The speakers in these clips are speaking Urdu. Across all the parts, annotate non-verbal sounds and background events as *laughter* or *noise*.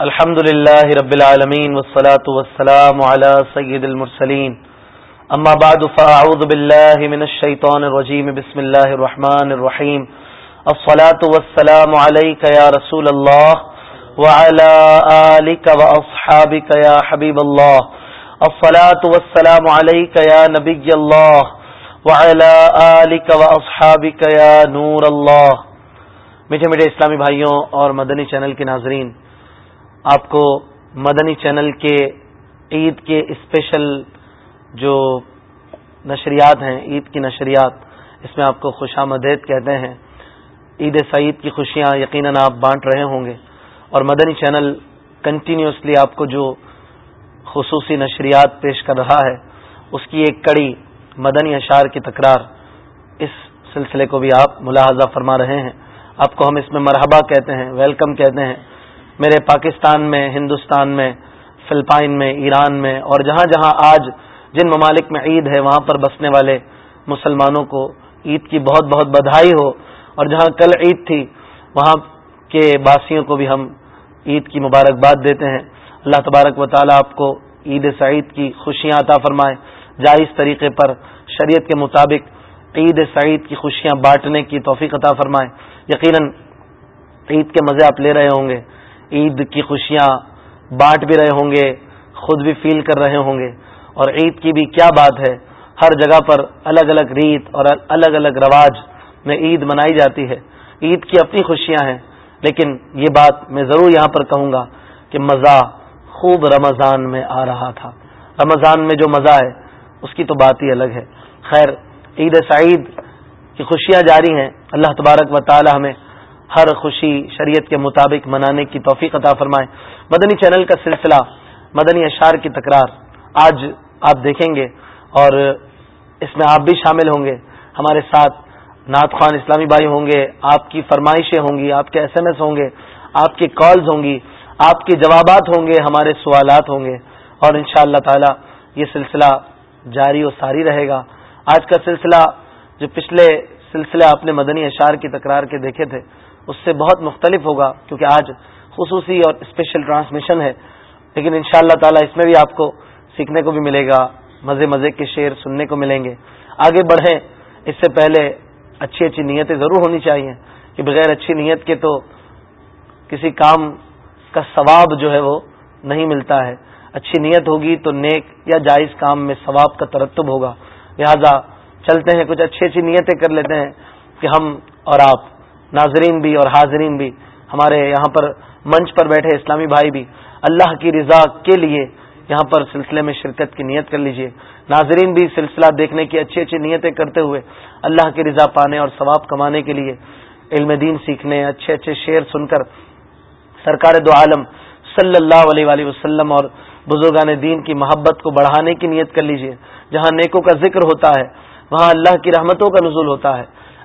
الحمد لله رب العالمين والصلاة والسلام على سيد المرسلين أما بعد فأعوذ بالله من الشيطان الرجيم بسم الله الرحمن الرحيم الصلاة والسلام عليك يا رسول الله وعلى آلك وأصحابك يا حبيب الله الصلاة والسلام عليك يا نبي الله وعلى آلك وأصحابك يا نور الله میٹھے میٹھے اسلامی بھائیوں اور مدنی چینل کے ناظرین آپ کو مدنی چینل کے عید کے اسپیشل جو نشریات ہیں، عید کی نشریات، اس میں آپ کو خوش آمدید کہتے ہیں۔ عید سعید کی خوشیاں یقیناً آپ بانٹ رہے ہوں گے۔ اور مدنی چینل کنٹینیوسلی آپ کو جو خصوصی نشریات پیش کر رہا ہے، اس کی ایک کڑی مدنی اشار کی تکرار اس سلسلے کو بھی آپ ملاحظہ فرما رہے ہیں۔ آپ کو ہم اس میں مرحبا کہتے ہیں، ویلکم کہتے ہیں۔ میرے پاکستان میں، ہندوستان میں، فلپائن میں، ایران میں اور جہاں جہاں آج جن ممالک میں عید ہے، وہاں پر بسنے والے مسلمانوں کو عید کی بہت بہت بدھائی ہو اور جہاں کل عید تھی، وہاں کے باسیوں کو بھی ہم عید کی مبارکباد دیتے ہیں۔ اللہ تبارک و تعالیٰ آپ کو عید سعید کی خوشیاں عطا فرمائے۔ جائز طریقے پر شریعت کے مطابق عید سعید کی خوشیاں بانٹنے کی توفیق عطا فرمائے۔ یقیناً عید کے مزے آپ لے رہے ہوں گے۔ عید کی خوشیاں بانٹ بھی رہے ہوں گے، خود بھی فیل کر رہے ہوں گے۔ اور عید کی بھی کیا بات ہے، ہر جگہ پر الگ الگ ریت اور الگ الگ رواج میں عید منائی جاتی ہے۔ عید کی اپنی خوشیاں ہیں، لیکن یہ بات میں ضرور یہاں پر کہوں گا کہ مزہ خوب رمضان میں آ رہا تھا۔ رمضان میں جو مزہ ہے، اس کی تو بات ہی الگ ہے۔ خیر، عید سعید کی خوشیاں جاری ہیں۔ اللہ تبارک و تعالی ہمیں ہر خوشی شریعت کے مطابق منانے کی توفیق عطا فرمائے۔ مدنی چینل کا سلسلہ، مدنی اشار کی تکرار آج آپ دیکھیں گے اور اس میں آپ بھی شامل ہوں گے۔ ہمارے ساتھ نعت خان اسلامی بھائی ہوں گے، آپ کی فرمائشیں ہوں گی، آپ کے ایس ایم ایس ہوں گے، آپ کی کالز ہوں گی، آپ کے جوابات ہوں گے، ہمارے سوالات ہوں گے۔ اور ان شاء اللہ تعالی یہ سلسلہ جاری و ساری رہے گا۔ آج کا سلسلہ جو پچھلے سلسلے آپ نے مدنی اشار کی تکرار کے دیکھے تھے اس سے بہت مختلف ہوگا کیونکہ آج خصوصی اور اسپیشل ٹرانسمیشن ہے۔ لیکن ان شاء اللہ تعالیٰ اس میں بھی آپ کو سیکھنے کو بھی ملے گا، مزے مزے کے شعر سننے کو ملیں گے۔ آگے بڑھیں، اس سے پہلے اچھی اچھی نیتیں ضرور ہونی چاہیے۔ کہ بغیر اچھی نیت کے تو کسی کام کا ثواب جو ہے وہ نہیں ملتا ہے۔ اچھی نیت ہوگی تو نیک یا جائز کام میں ثواب کا ترتب ہوگا۔ لہذا چلتے ہیں، کچھ اچھی اچھی نیتیں کر لیتے ہیں کہ ہم اور آپ ناظرین بھی اور حاضرین بھی، ہمارے یہاں پر منچ پر بیٹھے اسلامی بھائی بھی، اللہ کی رضا کے لیے یہاں پر سلسلے میں شرکت کی نیت کر لیجیے۔ ناظرین بھی سلسلہ دیکھنے کی اچھی اچھی نیتیں کرتے ہوئے اللہ کی رضا پانے اور ثواب کمانے کے لیے علم دین سیکھنے، اچھے اچھے شعر سن کر سرکار دو عالم صلی اللہ علیہ وآلہ وسلم اور بزرگان دین کی محبت کو بڑھانے کی نیت کر لیجیے۔ جہاں نیکوں کا ذکر ہوتا ہے، وہاں اللہ کی رحمتوں کا نزول ہوتا ہے۔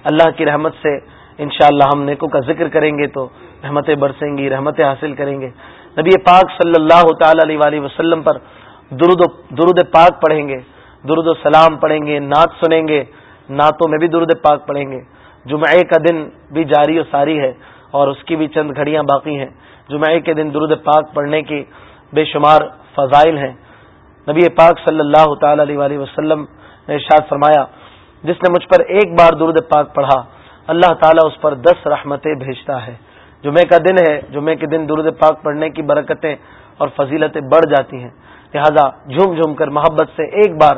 اللہ کی رحمت سے انشاءاللہ ہم نیکوں کا ذکر کریں گے تو رحمتیں برسیں گی، رحمتیں حاصل کریں گے۔ نبی پاک صلی اللہ تعالی علیہ وآلہ وسلم پر درود درود پاک پڑھیں گے، درود و سلام پڑھیں گے، نعت سنیں گے۔ نعتوں میں بھی درود پاک پڑھیں گے۔ جمعے کا دن بھی جاری و ساری ہے اور اس کی بھی چند گھڑیاں باقی ہیں۔ جمعے کے دن درود پاک پڑھنے کی بے شمار فضائل ہیں۔ نبی پاک صلی اللہ تعالی علیہ وآلہ وسلم نے ارشاد فرمایا، جس نے مجھ پر ایک بار درود پاک پڑھا اللہ تعالیٰ اس پر دس رحمتیں بھیجتا ہے۔ جمعے کا دن ہے جمعے کے دن درود پاک پڑھنے کی برکتیں اور فضیلتیں بڑھ جاتی ہیں۔ لہذا جھوم جھوم کر محبت سے ایک بار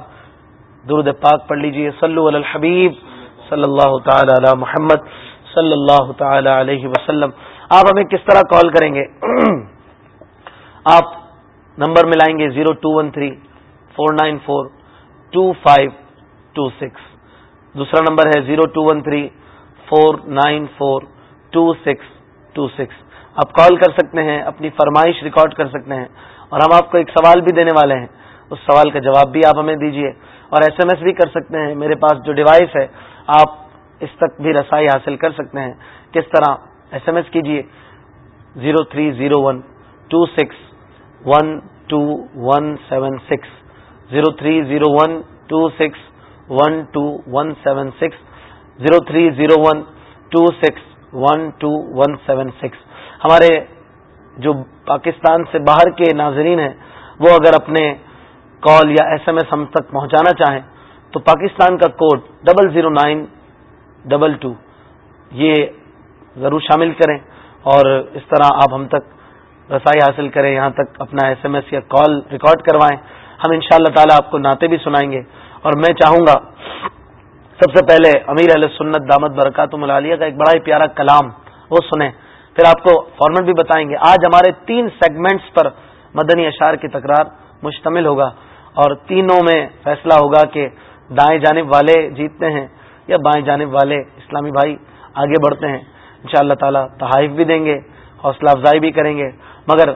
درود پاک پڑھ لیجیے۔ صلو علی الحبیب صلی اللہ تعالی علی محمد صلی اللہ تعالی علیہ وسلم۔ آپ ہمیں کس طرح کال کریں گے؟ *clears throat* آپ نمبر ملائیں گے zero two one three four nine four two five two six. دوسرا نمبر ہے zero two one three four nine four two six two six آپ کال کر سکتے ہیں، اپنی فرمائش ریکارڈ کر سکتے ہیں اور ہم آپ کو ایک سوال بھی دینے والے ہیں۔ اس سوال کا جواب بھی آپ ہمیں دیجیے اور ایس ایم ایس بھی کر سکتے ہیں۔ میرے پاس جو ڈیوائس ہے، آپ اس تک بھی رسائی حاصل کر سکتے ہیں۔ کس طرح؟ ایس ایم ایس کیجیے zero three zero one two six one two one seven six. Zero three zero one two six one two one seven six. Zero three zero one two six one two one seven six. ہمارے جو پاکستان سے باہر کے ناظرین ہیں، وہ اگر اپنے کال یا ایس ایم ایس ہم تک پہنچانا چاہیں، تو پاکستان کا code double zero nine double two, یہ ضرور شامل کریں۔ اور اس طرح آپ ہم تک رسائی حاصل کریں، یہاں تک اپنا ایس ایم ایس یا کال ریکارڈ کروائیں۔ ہم ان شاء اللہ تعالیٰ آپ کو ناطے بھی سنائیں گے۔ اور میں چاہوں گا سب سے پہلے امیر علیہ سنت دامت برکات ملالیہ کا ایک بڑا ہی پیارا کلام وہ سنیں۔ پھر آپ کو فارمیٹ بھی بتائیں گے۔ آج ہمارے تین سیگمنٹس پر مدنی اشار کی تکرار مشتمل ہوگا اور تینوں میں فیصلہ ہوگا کہ دائیں جانب والے جیتتے ہیں یا بائیں جانب والے اسلامی بھائی آگے بڑھتے ہیں۔ ان شاء اللہ تعالیٰ تحائف بھی دیں گے، حوصلہ افزائی بھی کریں گے۔ مگر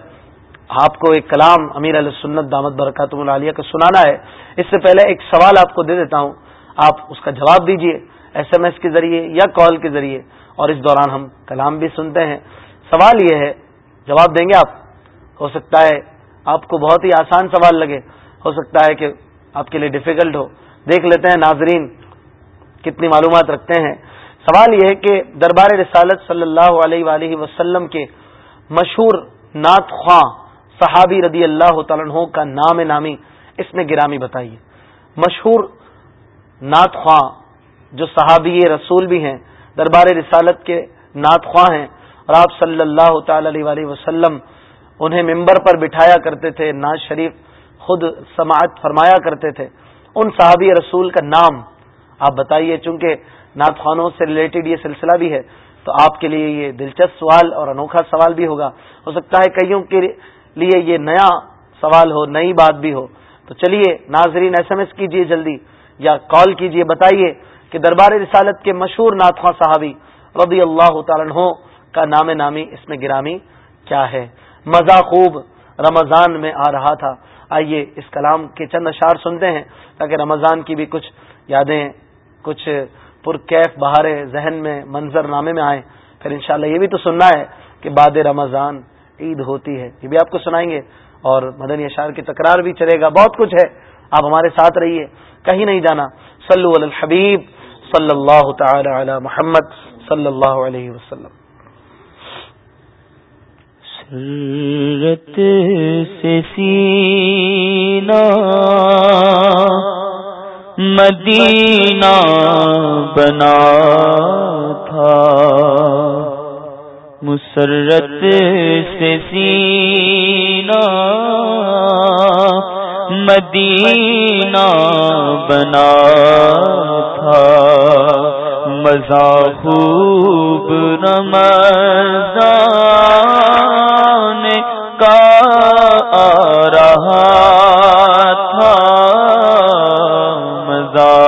آپ کو ایک کلام امیر علیہ سنت دامت برکاتم العالیہ کا سنانا ہے۔ اس سے پہلے ایک سوال آپ کو دے دیتا ہوں۔ آپ اس کا جواب دیجیے ایس ایم ایس کے ذریعے یا کال کے ذریعے اور اس دوران ہم کلام بھی سنتے ہیں۔ سوال یہ ہے، جواب دیں گے آپ؟ ہو سکتا ہے آپ کو بہت ہی آسان سوال لگے۔ ہو سکتا ہے کہ آپ کے لیے ڈیفیکلٹ ہو۔ دیکھ لیتے ہیں ناظرین کتنی معلومات رکھتے ہیں۔ سوال یہ ہے کہ دربار رسالت صلی اللہ علیہ وآلہ وسلم کے مشہور نعت خواں صحابی رضی اللہ تعالیٰ کا نام نامی، اس میں گرامی بتائیے۔ مشہور نعت خواں جو صحابی رسول بھی ہیں، دربار رسالت کے نعت خواں ہیں، اور آپ صلی اللہ تعالی علیہ وسلم انہیں ممبر پر بٹھایا کرتے تھے، ناز شریف خود سماعت فرمایا کرتے تھے۔ ان صحابی رسول کا نام آپ بتائیے، چونکہ نعت خوانوں سے ریلیٹڈ یہ سلسلہ بھی ہے، تو آپ کے لیے یہ دلچسپ سوال اور انوکھا سوال بھی ہوگا۔ ہو سکتا ہے کئیوں کے لیے یہ نیا سوال ہو، نئی بات بھی ہو۔ تو چلیے، ناظرین ایس ایم ایس کیجیے جلدی۔ یا کال کیجیے بتائیے کہ دربار رسالت کے مشہور ناتخواں صحابی رضی اللہ تعالیٰ کا نام نامی اس میں گرامی کیا ہے؟ مزہ خوب رمضان میں آ رہا تھا۔ آئیے اس کلام کے چند اشار سنتے ہیں تاکہ رمضان کی بھی کچھ یادیں، کچھ پرکیف بہارے ذہن میں منظر نامے میں آئیں۔ پھر انشاءاللہ یہ بھی تو سننا ہے کہ بعد رمضان عید ہوتی ہے۔ یہ بھی آپ کو سنائیں گے اور مدنی اشار کی تکرار بھی چلے گا۔ بہت کچھ ہے۔ آپ ہمارے ساتھ رہیے۔ کہیں نہیں جانا۔ صلو علی الحبیب صلی اللہ تعالی علی محمد صلی اللہ علیہ وسلم۔ سرت سے سینہ مدینہ بنا تھا۔ مسرت سے سینہ مدینہ بنا تھا۔ مزہ خوب رمضان کا آ رہا تھا۔ مزہ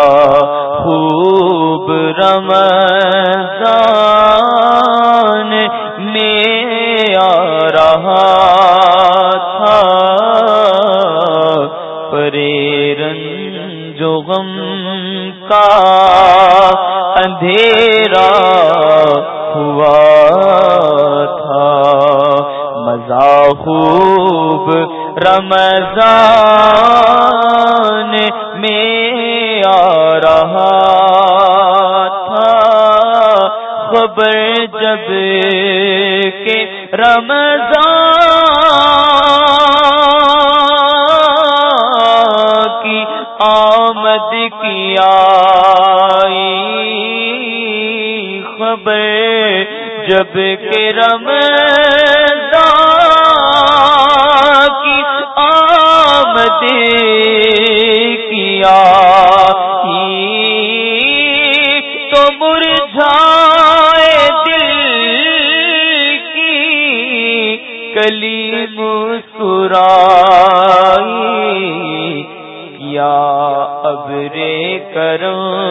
اندھیرا ہوا تھا۔ مزہ خوب رمضان میں آ رہا تھا۔ خبر جبکہ رمضان کی آمد کیا خبر جبکہ رمضان کی آمد کیا تو مرجھائے دل کی کلی مسکرائی ابرے کروں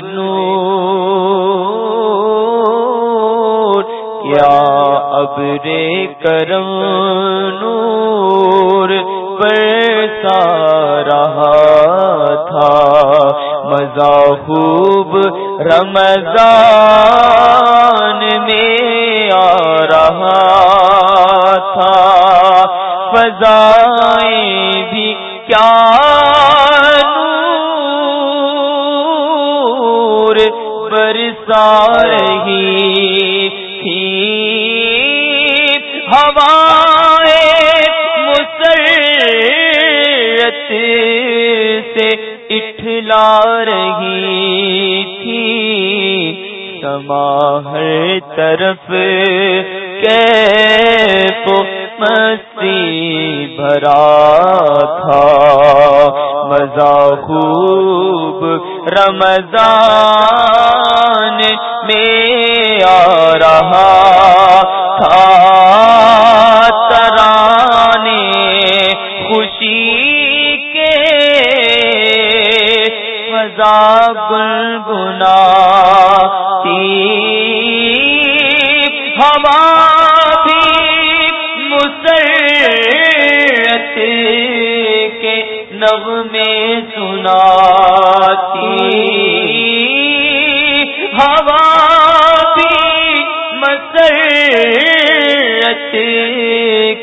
نور کیا ابر کرم نور پر رہا تھا۔ مزہ خوب رمضان میں رہی تھی۔ مسرت سے اٹھلا رہی تھی۔ سما ہر طرف کیف مستی بھرا تھا۔ مزہ خوب رمضان مزہ گنگنا میں سناتی ہوا بھی مسرت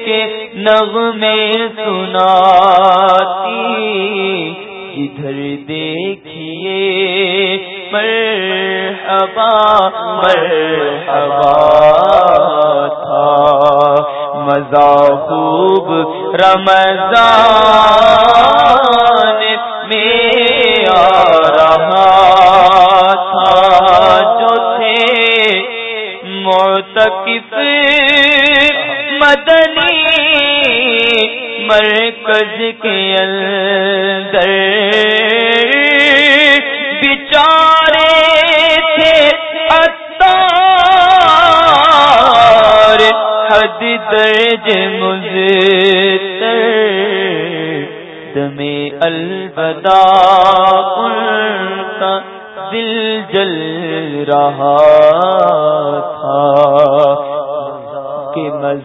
کے نغ میں رمضان میں آ رہا تھا جو تھے معتکف مدنی مرکز کے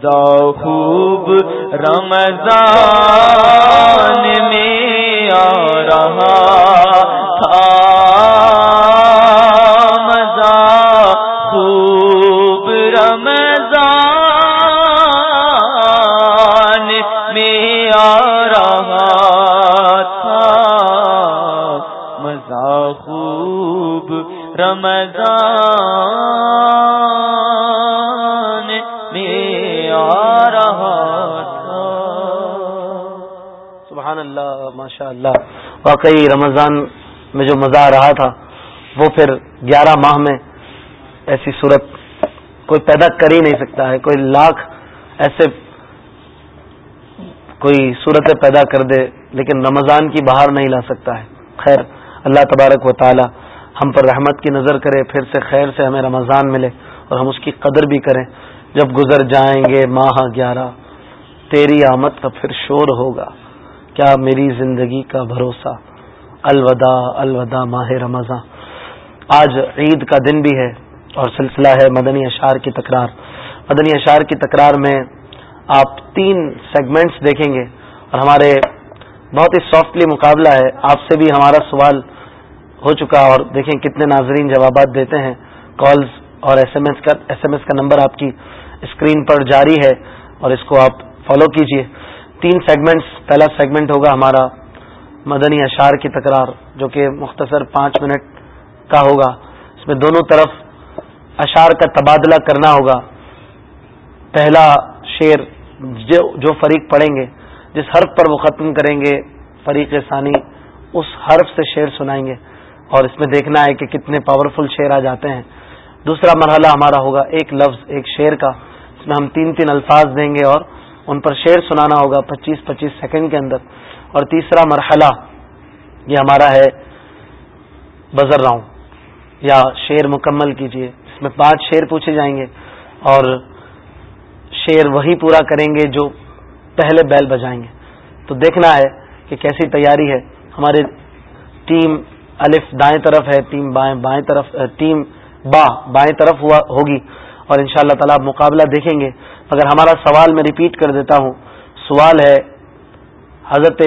کہ خوب رمضان میں آ رہا تھا۔ مزہ خوب رمضان میں آ رہا تھا۔ مزہ خوب رمضان ماشاء اللہ واقعی رمضان میں جو مزہ آ رہا تھا، وہ پھر گیارہ ماہ میں ایسی صورت کوئی پیدا کر ہی نہیں سکتا ہے، کوئی لاکھ ایسے کوئی صورتیں پیدا کر دے، لیکن رمضان کی باہر نہیں لا سکتا ہے۔ خیر، اللہ تبارک و تعالی ہم پر رحمت کی نظر کرے، پھر سے خیر سے ہمیں رمضان ملے اور ہم اس کی قدر بھی کریں۔ جب گزر جائیں گے ماہ گیارہ، تیری آمد کا پھر شور ہوگا۔ کیا میری زندگی کا بھروسہ؟ الوداع الوداع ماہ رمضان۔ آج عید کا دن بھی ہے اور سلسلہ ہے مدنی اشار کی تکرار۔ مدنی اشار کی تکرار میں آپ تین سیگمنٹس دیکھیں گے اور ہمارے بہت ہی سافٹلی مقابلہ ہے۔ آپ سے بھی ہمارا سوال ہو چکا اور دیکھیں کتنے ناظرین جوابات دیتے ہیں۔ کالز اور ایس ایم ایس کا ایس ایم ایس کا نمبر آپ کی اسکرین پر جاری ہے اور اس کو آپ فالو کیجیے۔ تین سیگمنٹس پہلا سیگمنٹ ہوگا ہمارا مدنی اشار کی تکرار، جو کہ مختصر پانچ منٹ کا ہوگا۔ اس میں دونوں طرف اشار کا تبادلہ کرنا ہوگا۔ پہلا شعر جو فریق پڑھیں گے، جس حرف پر وہ ختم کریں گے، فریق ثانی، اس حرف سے شعر سنائیں گے۔ اور اس میں دیکھنا ہے کہ کتنے پاورفل شعر آ جاتے ہیں۔ دوسرا مرحلہ ہمارا ہوگا ایک لفظ، ایک شعر کا، اس میں ہم تین تین الفاظ دیں گے اور ان پر شعر سنانا ہوگا پچیس پچیس سیکنڈ کے اندر اور تیسرا مرحلہ یہ ہمارا ہے بزر راؤنڈ یا شعر مکمل کیجیے اس میں پانچ شعر پوچھے جائیں گے اور شعر وہی پورا کریں گے جو پہلے بیل بجائیں گے تو دیکھنا ہے کہ کیسی تیاری ہے ہمارے ٹیم الف دائیں طرف ہے، ٹیم بائیں بائیں طرف، ٹیم با بائیں طرف ہوا ہوگی اور ان شاء اللہ تعالی مقابلہ دیکھیں گے مگر ہمارا سوال میں ریپیٹ کر دیتا ہوں، سوال ہے حضرت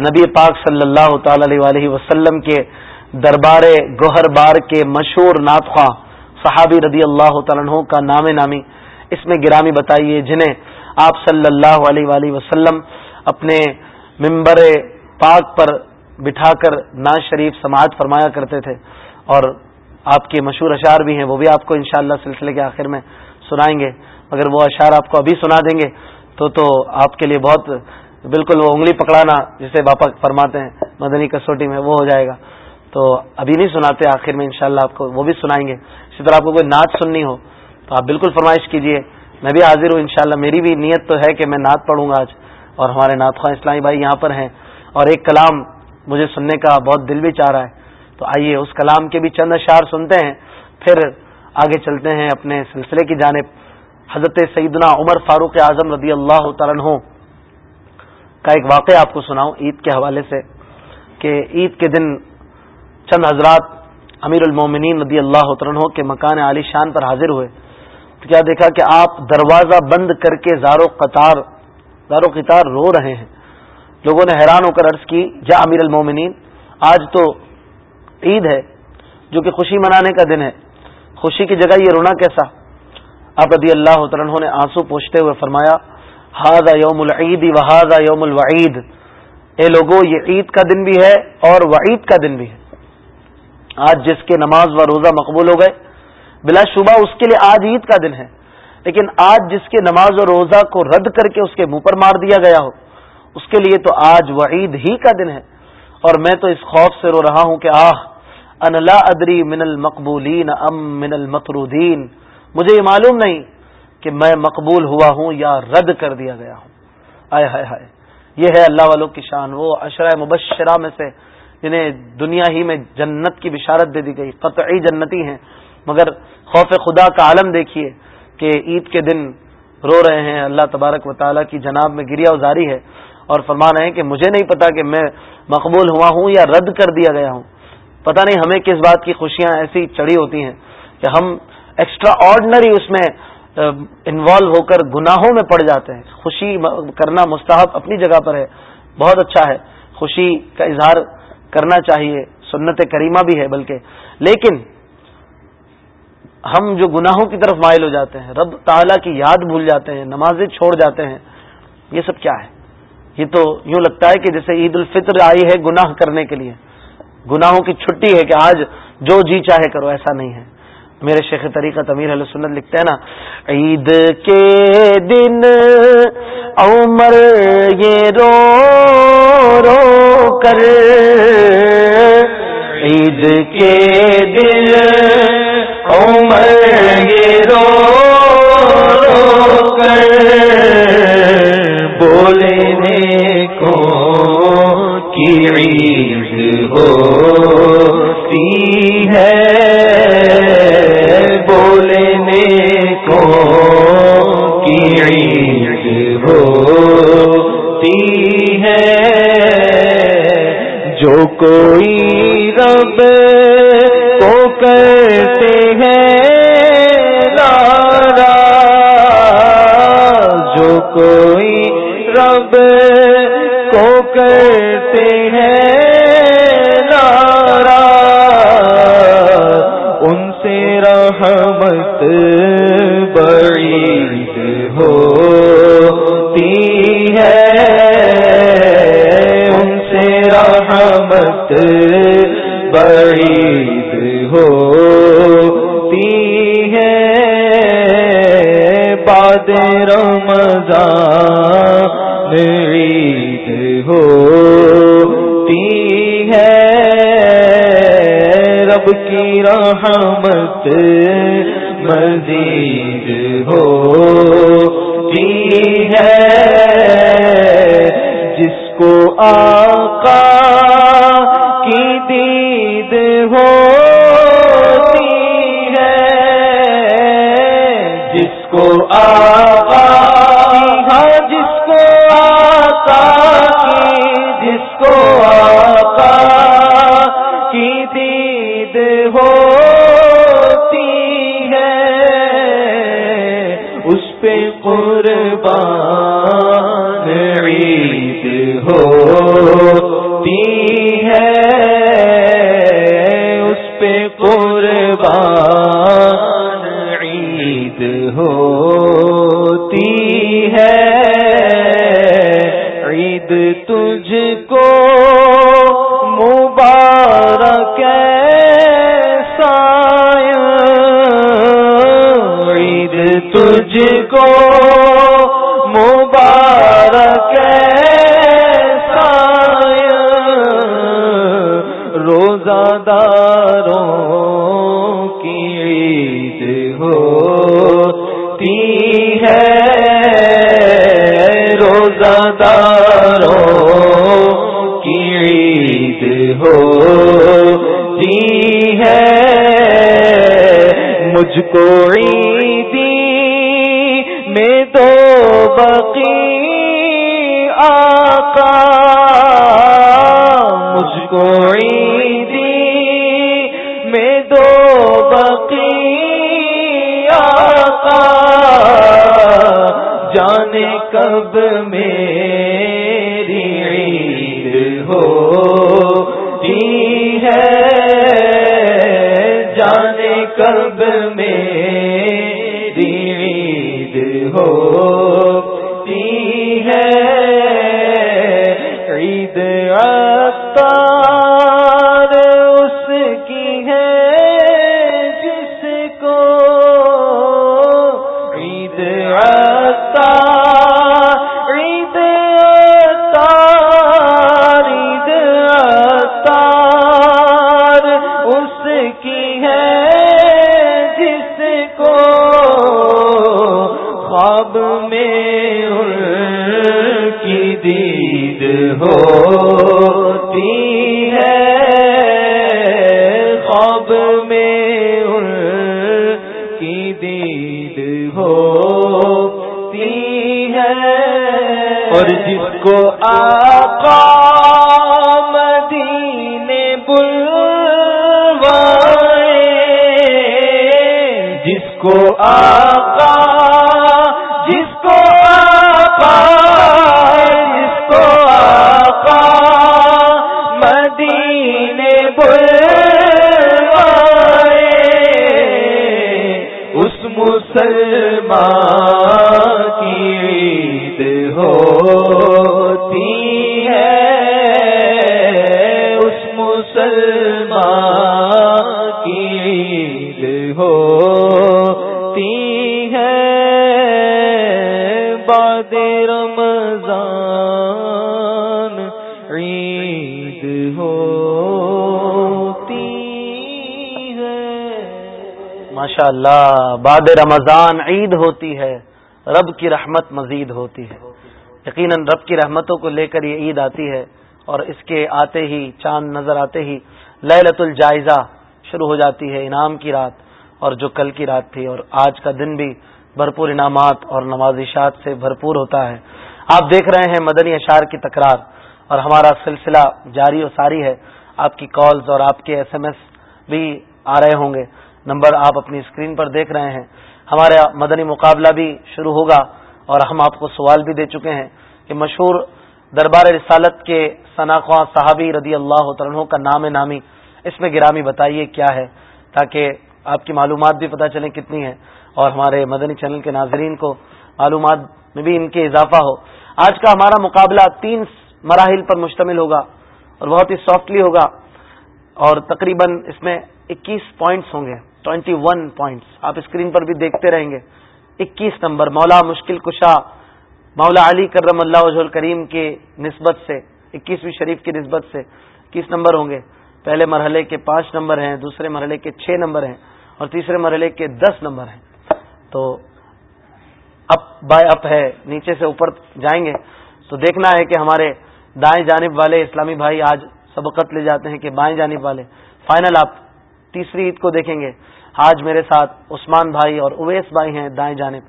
نبی پاک صلی اللہ تعالی علیہ وسلم کے دربار گوہر بار کے مشہور ناطخواں صحابی رضی اللہ تعالیٰ کا نام نامی۔ اس میں گرامی بتائیے، جنہیں آپ صلی اللہ علیہ وآلہ وسلم اپنے ممبر پاک پر بٹھا کر ناز شریف سماعت فرمایا کرتے تھے۔ اور آپ کے مشہور اشعار بھی ہیں، وہ بھی آپ کو انشاءاللہ سلسلے کے آخر میں سنائیں گے۔ مگر وہ اشعار آپ کو ابھی سنا دیں گے تو تو آپ کے لیے بہت بالکل وہ انگلی پکڑانا جسے باپا فرماتے ہیں، مدنی کسوٹی میں وہ ہو جائے گا۔ تو ابھی نہیں سناتے، آخر میں انشاءاللہ آپ کو وہ بھی سنائیں گے۔ اسی طرح آپ کو کوئی نعت سننی ہو تو آپ بالکل فرمائش کیجیے۔ میں بھی حاضر ہوں انشاءاللہ، میری بھی نیت تو ہے کہ میں نعت پڑھوں گا آج۔ اور ہمارے نعت خواہ اسلامی بھائی یہاں پر ہیں۔ اور ایک کلام مجھے سننے کا بہت دل بھی چاہ رہا ہے۔ تو آئیے اس کلام کے بھی چند اشعار سنتے ہیں، پھر آگے چلتے ہیں اپنے سلسلے کی جانب۔ حضرت سیدنا عمر فاروق اعظم رضی اللہ تعالیٰ کا ایک واقعہ آپ کو سناؤں عید کے حوالے سے کہ عید کے دن چند حضرات امیر المومنین رضی اللہ عنہ کے مکان عالی شان پر حاضر ہوئے۔ تو کیا دیکھا کہ آپ دروازہ بند کر کے زارو قطار زارو قطار رو رہے ہیں۔ لوگوں نے حیران ہو کر عرض کی، جا امیر المومنین، آج تو عید ہے، جو کہ خوشی منانے کا دن ہے۔ خوشی کی جگہ یہ رونا کیسا؟ آپ رضی اللہ عنہ نے آنسو پوچھتے ہوئے فرمایا ہاضا یوم العید و یوم الوعید. اے لوگوں یہ عید کا دن بھی ہے اور وعید کا دن بھی ہے۔ آج جس کے نماز و روزہ مقبول ہو گئے، بلا شبہ اس کے لیے آج عید کا دن ہے۔ لیکن آج جس کے نماز و روزہ کو رد کر کے اس کے منہ پر مار دیا گیا ہو، اس کے لیے تو آج وعید ہی کا دن ہے۔ اور میں تو اس خوف سے رو رہا ہوں کہ آہ ان لا ادری من المقبولین ام من المطرودین۔ مجھے یہ معلوم نہیں کہ میں مقبول ہوا ہوں یا رد کر دیا گیا ہوں۔ آئے ہائے ہائے۔ یہ ہے اللہ والوں کی شان۔ وہ اشرۂ مبشرہ میں سے جنہیں دنیا ہی میں جنت کی بشارت دے دی گئی۔ قطعی جنتی ہیں۔ مگر خوف خدا کا عالم دیکھیے کہ عید کے دن رو رہے ہیں۔ اللہ تبارک و تعالیٰ کی جناب میں گریا ازاری ہے۔ اور فرما رہے ہیں کہ مجھے نہیں پتا کہ میں مقبول ہوا ہوں یا رد کر دیا گیا ہوں۔ پتہ نہیں ہمیں کس بات کی خوشیاں ایسی چڑی ہوتی ہیں کہ ہم ایکسٹرا آرڈنری اس میں انوالو ہو کر گناہوں میں پڑ جاتے ہیں۔ خوشی کرنا مستحب اپنی جگہ پر ہے۔ بہت اچھا ہے۔ خوشی کا اظہار کرنا چاہیے۔ سنت کریمہ بھی ہے بلکہ۔ لیکن ہم جو گناہوں کی طرف مائل ہو جاتے ہیں، رب تعالیٰ کی یاد بھول جاتے ہیں، نمازیں چھوڑ جاتے ہیں، یہ سب کیا ہے؟ یہ تو یوں لگتا ہے کہ جیسے عید الفطر آئی ہے گناہ کرنے کے لیے۔ گناہوں کی چھٹی ہے کہ آج جو جی چاہے کرو، ایسا نہیں ہے۔ میرے شیخ طریقہ تمیر علیہ سنت لکھتے ہیں نا، عید کے دن عمر یہ رو رو کر، عید کے دن عمر یہ رو رو قربان عید ہو تین اللہ بعد رمضان عید ہوتی ہے، رب کی رحمت مزید ہوتی ہے۔ یقیناً رب کی رحمتوں کو لے کر یہ عید آتی ہے اور اس کے آتے ہی، چاند نظر آتے ہی للت الجائزہ شروع ہو جاتی ہے، انعام کی رات اور جو کل کی رات تھی۔ اور آج کا دن بھی بھرپور انعامات اور نوازشات سے بھرپور ہوتا ہے۔ آپ دیکھ رہے ہیں مدنی اشار کی تکرار اور ہمارا سلسلہ جاری و ساری ہے۔ آپ کی کالز اور آپ کے ایس ایم ایس بھی آ رہے ہوں گے۔ نمبر آپ اپنی اسکرین پر دیکھ رہے ہیں۔ ہمارا مدنی مقابلہ بھی شروع ہوگا اور ہم آپ کو سوال بھی دے چکے ہیں کہ مشہور دربار رسالت کے ثناخواں صحابی رضی اللہ عنہ کا نام نامی، اس میں گرامی بتائیے کیا ہے تاکہ آپ کی معلومات بھی پتہ چلیں کتنی ہے اور ہمارے مدنی چینل کے ناظرین کو معلومات میں بھی ان کے اضافہ ہو۔ آج کا ہمارا مقابلہ تین مراحل پر مشتمل ہوگا اور بہت ہی سافٹلی ہوگا اور تقریباً اس میں اکیس پوائنٹس ہوں گے۔ ٹوینٹی ون پوائنٹس آپ اسکرین پر بھی دیکھتے رہیں گے. اکیس نمبر، مولا مشکل کشا، مولا علی کرم اللہ وجہ الکریم کی نسبت سے، اکیسویں شریف کی نسبت سے اکیس نمبر ہوں گے. پہلے مرحلے کے پانچ نمبر ہیں، دوسرے مرحلے کے چھ نمبر ہیں اور تیسرے مرحلے کے دس نمبر ہیں. تو اپ بائی اپ ہے، نیچے سے اوپر جائیں گے. تو دیکھنا ہے کہ ہمارے دائیں جانب والے اسلامی بھائی آج سبقت لے جاتے ہیں کہ بائیں جانب والے. فائنل آپ تیسری عید کو دیکھیں گے۔ آج میرے ساتھ عثمان بھائی اور اویس بھائی ہیں دائیں جانب۔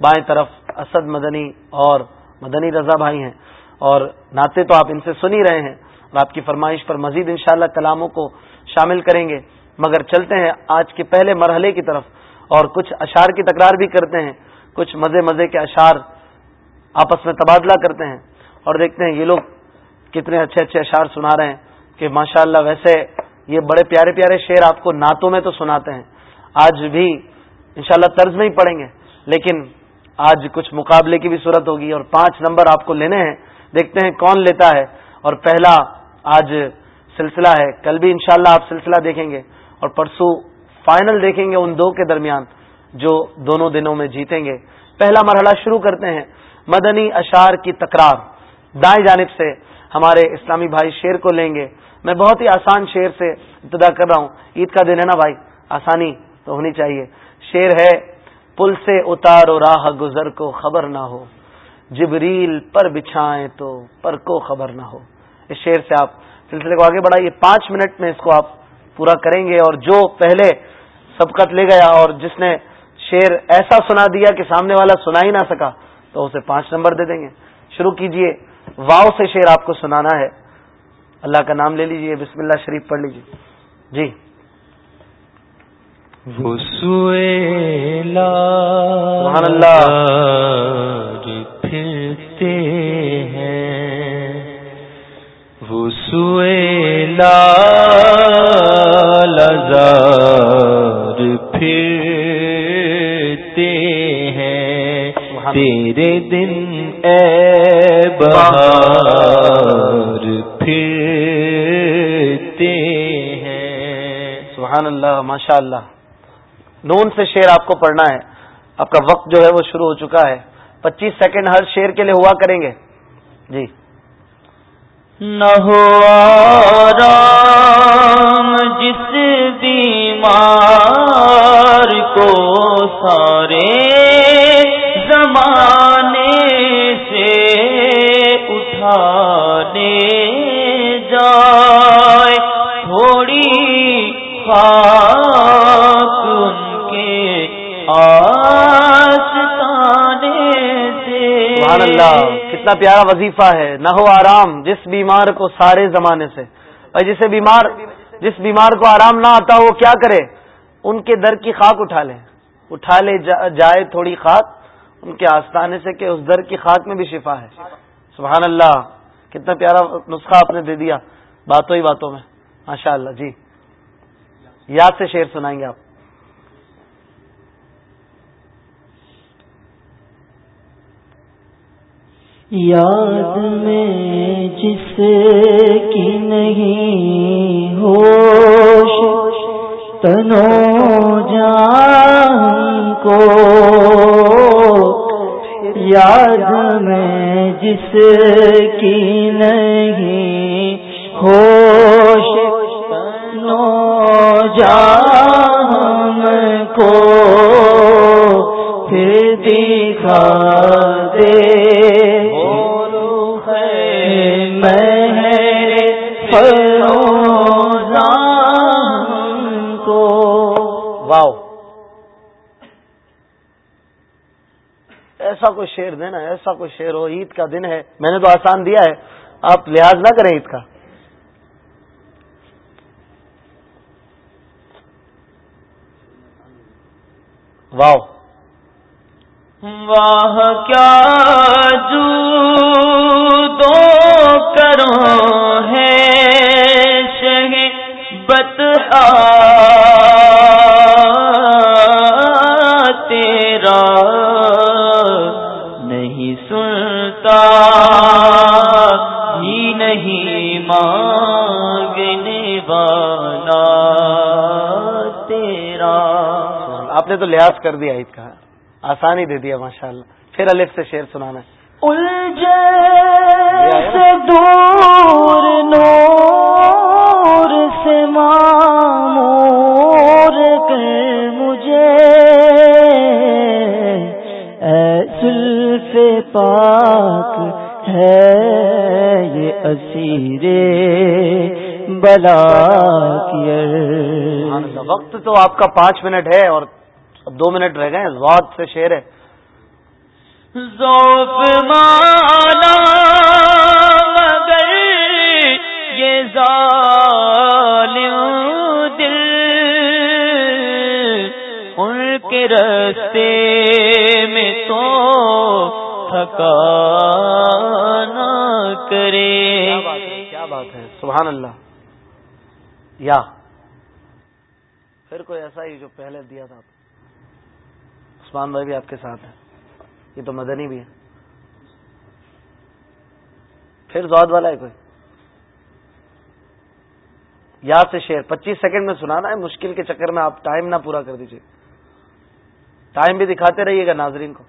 بائیں طرف اسد مدنی اور مدنی رضا بھائی ہیں۔ اور ناطے تو آپ ان سے سن ہی رہے ہیں۔ اور آپ کی فرمائش پر مزید انشاءاللہ کلاموں کو شامل کریں گے۔ مگر چلتے ہیں آج کے پہلے مرحلے کی طرف۔ اور کچھ اشار کی تکرار بھی کرتے ہیں۔ کچھ مزے مزے کے اشار آپس میں تبادلہ کرتے ہیں۔ اور دیکھتے ہیں یہ لوگ کتنے اچھے اچھے اشار سنا رہے ہیں کہ ماشاءاللہ ویسے یہ بڑے پیارے پیارے شعر آپ کو نعتوں میں تو سناتے ہیں۔ آج بھی انشاءاللہ طرز میں ہی پڑیں گے، لیکن آج کچھ مقابلے کی بھی صورت ہوگی اور پانچ نمبر آپ کو لینے ہیں۔ دیکھتے ہیں کون لیتا ہے۔ اور پہلا آج سلسلہ ہے۔ کل بھی انشاءاللہ آپ سلسلہ دیکھیں گے اور پرسوں فائنل دیکھیں گے ان دو کے درمیان جو دونوں دنوں میں جیتیں گے۔ پہلا مرحلہ شروع کرتے ہیں۔ مدنی اشار کی تکرار۔ دائیں جانب سے ہمارے اسلامی بھائی شیر کو لیں گے۔ میں بہت ہی آسان شعر سے ابتدا کر رہا ہوں۔ عید کا دن ہے نا بھائی؟ آسانی تو ہونی چاہیے۔ شعر ہے، پل سے اتارو راہ گزر کو خبر نہ ہو۔ جبریل پر بچھائیں تو پر کو خبر نہ ہو۔ اس شعر سے آپ سلسلے کو آگے بڑھائیے۔ پانچ منٹ میں اس کو آپ پورا کریں گے اور جو پہلے سبقت لے گیا اور جس نے شعر ایسا سنا دیا کہ سامنے والا سنا ہی نہ سکا، تو اسے پانچ نمبر دے دیں گے۔ شروع کیجیے واؤ سے شعر آپ کو سنانا ہے۔ اللہ کا نام لے لیجیے بسم اللہ شریف پڑھ لیجیے۔ جی۔ سبحان اللہ۔ پھرتے ہیں۔ وہ لزار پھرتے ہیں۔ تیرے دن اے بہار سبحان اللہ ماشاء اللہ نون سے شیر آپ کو پڑھنا ہے۔ آپ کا وقت جو ہے وہ شروع ہو چکا ہے۔ پچیس سیکنڈ ہر شیر کے لیے ہوا کریں گے۔ جی۔ نہ ہو آرام جس بیمار کو سارے اللہ، کتنا پیارا وظیفہ ہے۔ نہ ہو آرام جس بیمار کو سارے زمانے سے۔ اور جسے بیمار، جس بیمار کو آرام نہ آتا وہ کیا کرے؟ ان کے در کی خاک اٹھا لے۔ اٹھا لے جائے تھوڑی خاک ان کے آستانے سے کہ اس در کی خاک میں بھی شفا ہے۔ سبحان اللہ، کتنا پیارا نسخہ آپ نے دے دیا۔ باتوں ہی باتوں میں۔ ماشاء اللہ جی۔ یاد سے شعر سنائیں گے آپ۔ یاد میں جس کی نہیں ہوش تنو جان کو۔ یاد میں جس کی نہیں ہوش ایسا کوئی شیر دینا ایسا کوئی شیر ہو عید کا دن ہے۔ میں نے تو آسان دیا ہے آپ لحاظ نہ کریں عید کا۔ واؤ۔ واہ کیا جو دو کرو ہے شہ بت تیرا نہیں سنتا ہی نہیں مانگنے والا تیرا آپ نے تو لحاظ کر دیا عید کا۔ آسانی دے دیا ماشاء اللہ پھر الف سے شعر سنانا۔ سے دور نور سے مامور کر مجھے۔ سے پاک ہے یہ اسیر بلا وقت تو آپ کا پانچ منٹ ہے اور اب دو منٹ رہ گئے زواد سے شیر ہے۔ ذوف مانا مگر یہ ظالم دل ان کے رستے میں تو تھکا نہ کرے۔ کیا بات ہے؟ سبحان اللہ۔ یا۔ پھر کوئی ایسا ہی جو پہلے دیا تھا۔ عثمان بھائی بھی آپ کے ساتھ ہیں۔ یہ تو مدنی بھی ہے پھر زواد والا ہے کوئی؟ یاد سے شیر پچیس سیکنڈ میں سنانا ہے، مشکل کے چکر میں آپ ٹائم نہ پورا کر دیجیے ٹائم بھی دکھاتے رہیے گا ناظرین کو۔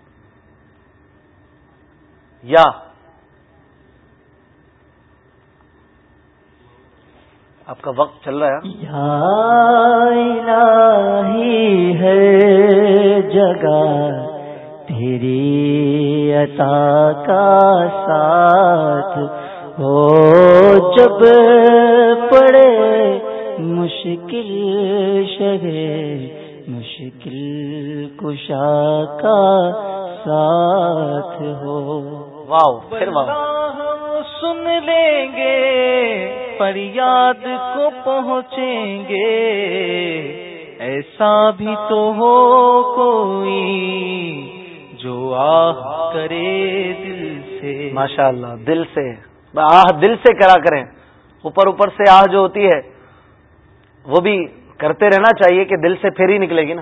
یا آپ کا وقت چل رہا ہے۔ ہے جگہ تیری عطا کا ساتھ۔ ہو جب پڑے مشکل شہر مشکل کشا کا ساتھ ہو۔ واؤ پھر واؤ سن لیں گے فریاد کو پہنچیں گے۔ ایسا بھی تو ہو کوئی جو آہ کرے دل سے۔ ماشاء اللہ دل سے۔ آہ دل سے کرا کریں۔ اوپر اوپر سے آہ جو ہوتی ہے، وہ بھی کرتے رہنا چاہیے کہ دل سے پھر ہی نکلے گی نا۔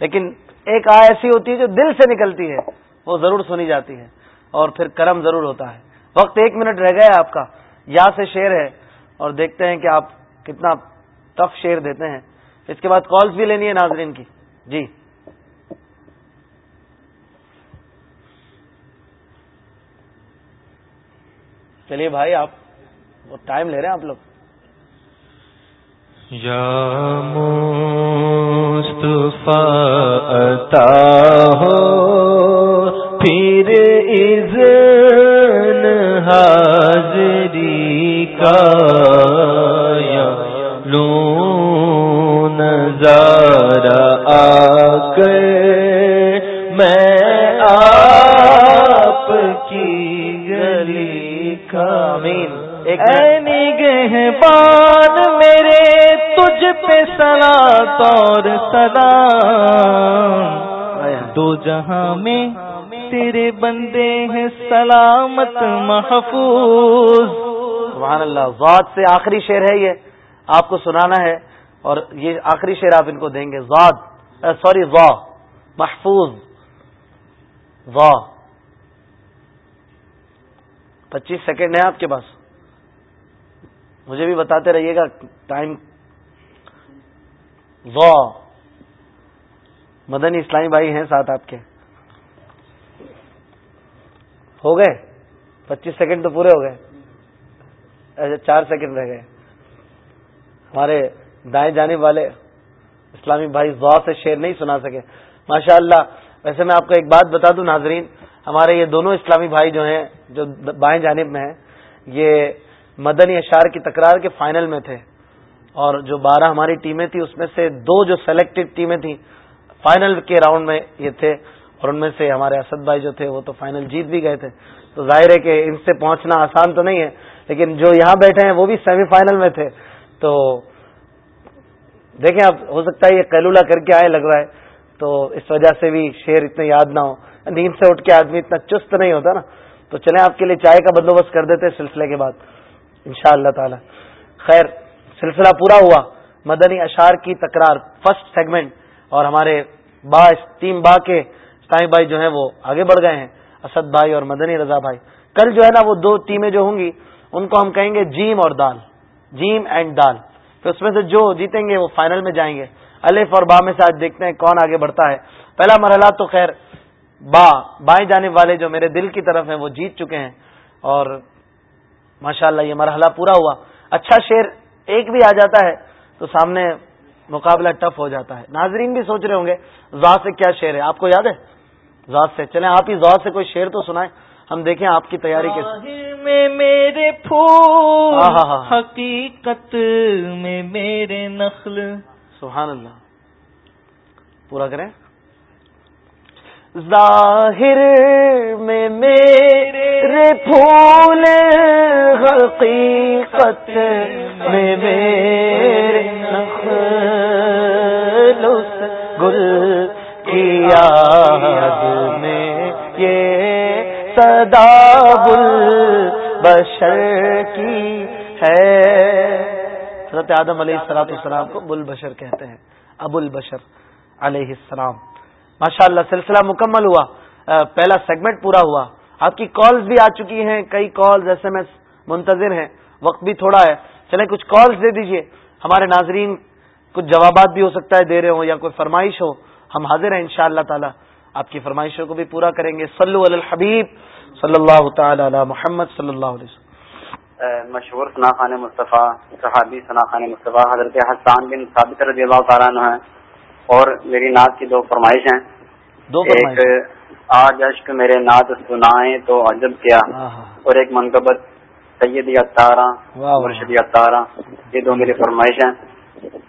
لیکن ایک آہ ایسی ہوتی ہے جو دل سے نکلتی ہے، وہ ضرور سنی جاتی ہے اور پھر کرم ضرور ہوتا ہے۔ وقت ایک منٹ رہ گیا آپ کا۔ یا سے شیر ہے اور دیکھتے ہیں کہ آپ کتنا ٹف شیر دیتے ہیں۔ اس کے بعد کالز بھی لینی ہے ناظرین کی۔ جی۔ چلیے بھائی، آپ وہ ٹائم لے رہے ہیں آپ لوگ۔ یا عطا ہو، پھر یا لون نظارہ آ کر میں آپ کی گلی کا مین ایک گہبان میرے تجھ پہ سلا طور سدا دو جہاں میں تیرے بندے ہیں سلامت محفوظ۔ سبحان اللہ، ذات سے آخری شعر ہے یہ، آپ کو سنانا ہے، اور یہ آخری شعر آپ ان کو دیں گے، ذات سوری وا محفوظ وا پچیس سیکنڈ ہے آپ کے پاس۔ مجھے بھی بتاتے رہیے گا، ٹائم۔ وا مدنی اسلامی بھائی ہیں ساتھ آپ کے۔ ہو گئے؟ پچیس سیکنڈ تو پورے ہو گئے۔ اچھا، چار سیکنڈ رہ گئے۔ ہمارے دائیں جانب والے اسلامی بھائی زوا سے شیر نہیں سنا سکے۔ ماشاء اللہ ویسے میں آپ کو ایک بات بتا دوں، ناظرین، ہمارے یہ دونوں اسلامی بھائی جو ہیں، جو بائیں جانب میں ہیں، یہ مدنی اشار کی تکرار کے فائنل میں تھے۔ اور جو بارہ ہماری ٹیمیں تھیں، اس میں سے دو جو سلیکٹڈ ٹیمیں تھیں فائنل کے راؤنڈ میں یہ تھے۔ اور ان میں سے ہمارے اسد بھائی جو تھے، وہ تو فائنل جیت بھی گئے تھے۔ تو ظاہر ہے کہ ان سے پہنچنا آسان تو نہیں ہے۔ لیکن جو یہاں بیٹھے ہیں وہ بھی سیمی فائنل میں تھے۔ تو دیکھیں اب ہو سکتا ہے یہ کیلولا کر کے آئے لگ رہا ہے۔ تو اس وجہ سے بھی شیر اتنے یاد نہ ہو نیند سے اٹھ کے آدمی اتنا چست نہیں ہوتا نا۔ تو چلیں آپ کے لیے چائے کا بندوبست کر دیتے سلسلے کے بعد۔ ان شاء اللہ تعالی۔ خیر، سلسلہ پورا ہوا۔ مدنی اشار کی تکرار فرسٹ سیگمنٹ اور ہمارے با ٹیم با کے سائیں بھائی جو ہیں وہ آگے بڑھ گئے ہیں۔ اسد بھائی اور مدنی رضا بھائی۔ کل جو ہے نا وہ دو ٹیمیں جو ہوں گی ان کو ہم کہیں گے جیم اور دال۔ جیم اینڈ دال۔ تو اس میں سے جو جیتیں گے وہ فائنل میں جائیں گے۔ الف اور با میں سے آج دیکھتے ہیں کون آگے بڑھتا ہے۔ پہلا مرحلہ تو خیر، با، بائیں جانب والے جو میرے دل کی طرف ہیں وہ جیت چکے ہیں۔ اور ماشاءاللہ یہ مرحلہ پورا ہوا۔ اچھا شیر ایک بھی آ جاتا ہے تو سامنے مقابلہ ٹف ہو جاتا ہے۔ ناظرین بھی سوچ رہے ہوں گے ذات سے کیا شعر ہے؟ آپ کو یاد ہے؟ ذات سے۔ چلیں آپ ہی ذات سے کوئی شعر تو سنائیں۔ ہم دیکھیں آپ کی تیاری کے میں میرے پھول حقیقت میں میرے نخل۔ سبحان اللہ۔ پورا کریں۔ ظاہر میں میرے پھول حقیقت میں میرے گل کی یاد۔ میں یہ صدا بل بشر کی ہے۔ حضرت آدم علیہ السلاۃ السلام کو بل بشر کہتے ہیں، ابو البشر علیہ السلام۔ ماشاء اللہ سلسلہ مکمل ہوا پہلا سیگمنٹ پورا ہوا۔ آپ کی کالز بھی آ چکی ہیں، کئی کالز ایس ایم ایس منتظر ہیں۔ وقت بھی تھوڑا ہے۔ چلیں کچھ کالز دے دیجیے۔ ہمارے ناظرین، کچھ جوابات بھی ہو سکتا ہے، دے رہے ہوں یا کوئی فرمائش ہو، ہم حاضر ہیں ان شاء اللہ تعالیٰ۔ آپ کی فرمائشوں کو بھی پورا کریں گے۔ صلو علی الحبیب صلی اللہ تعالی علی محمد صلی اللہ علیہ وسلم۔ مشہور خان مصطفیٰ صحابی خان مصطفیٰ حضرت حسان بن ثابت رضی اللہ تعالیٰ عنہ ہیں۔ اور میری نعت کی دو فرمائش ہیں۔ دو ایک آج اشک میرے نعت سنائیں تو عجب کیا۔ اور ایک منقبت سید اتارہ مرشد اتارہ یہ دو میری فرمائش ہیں۔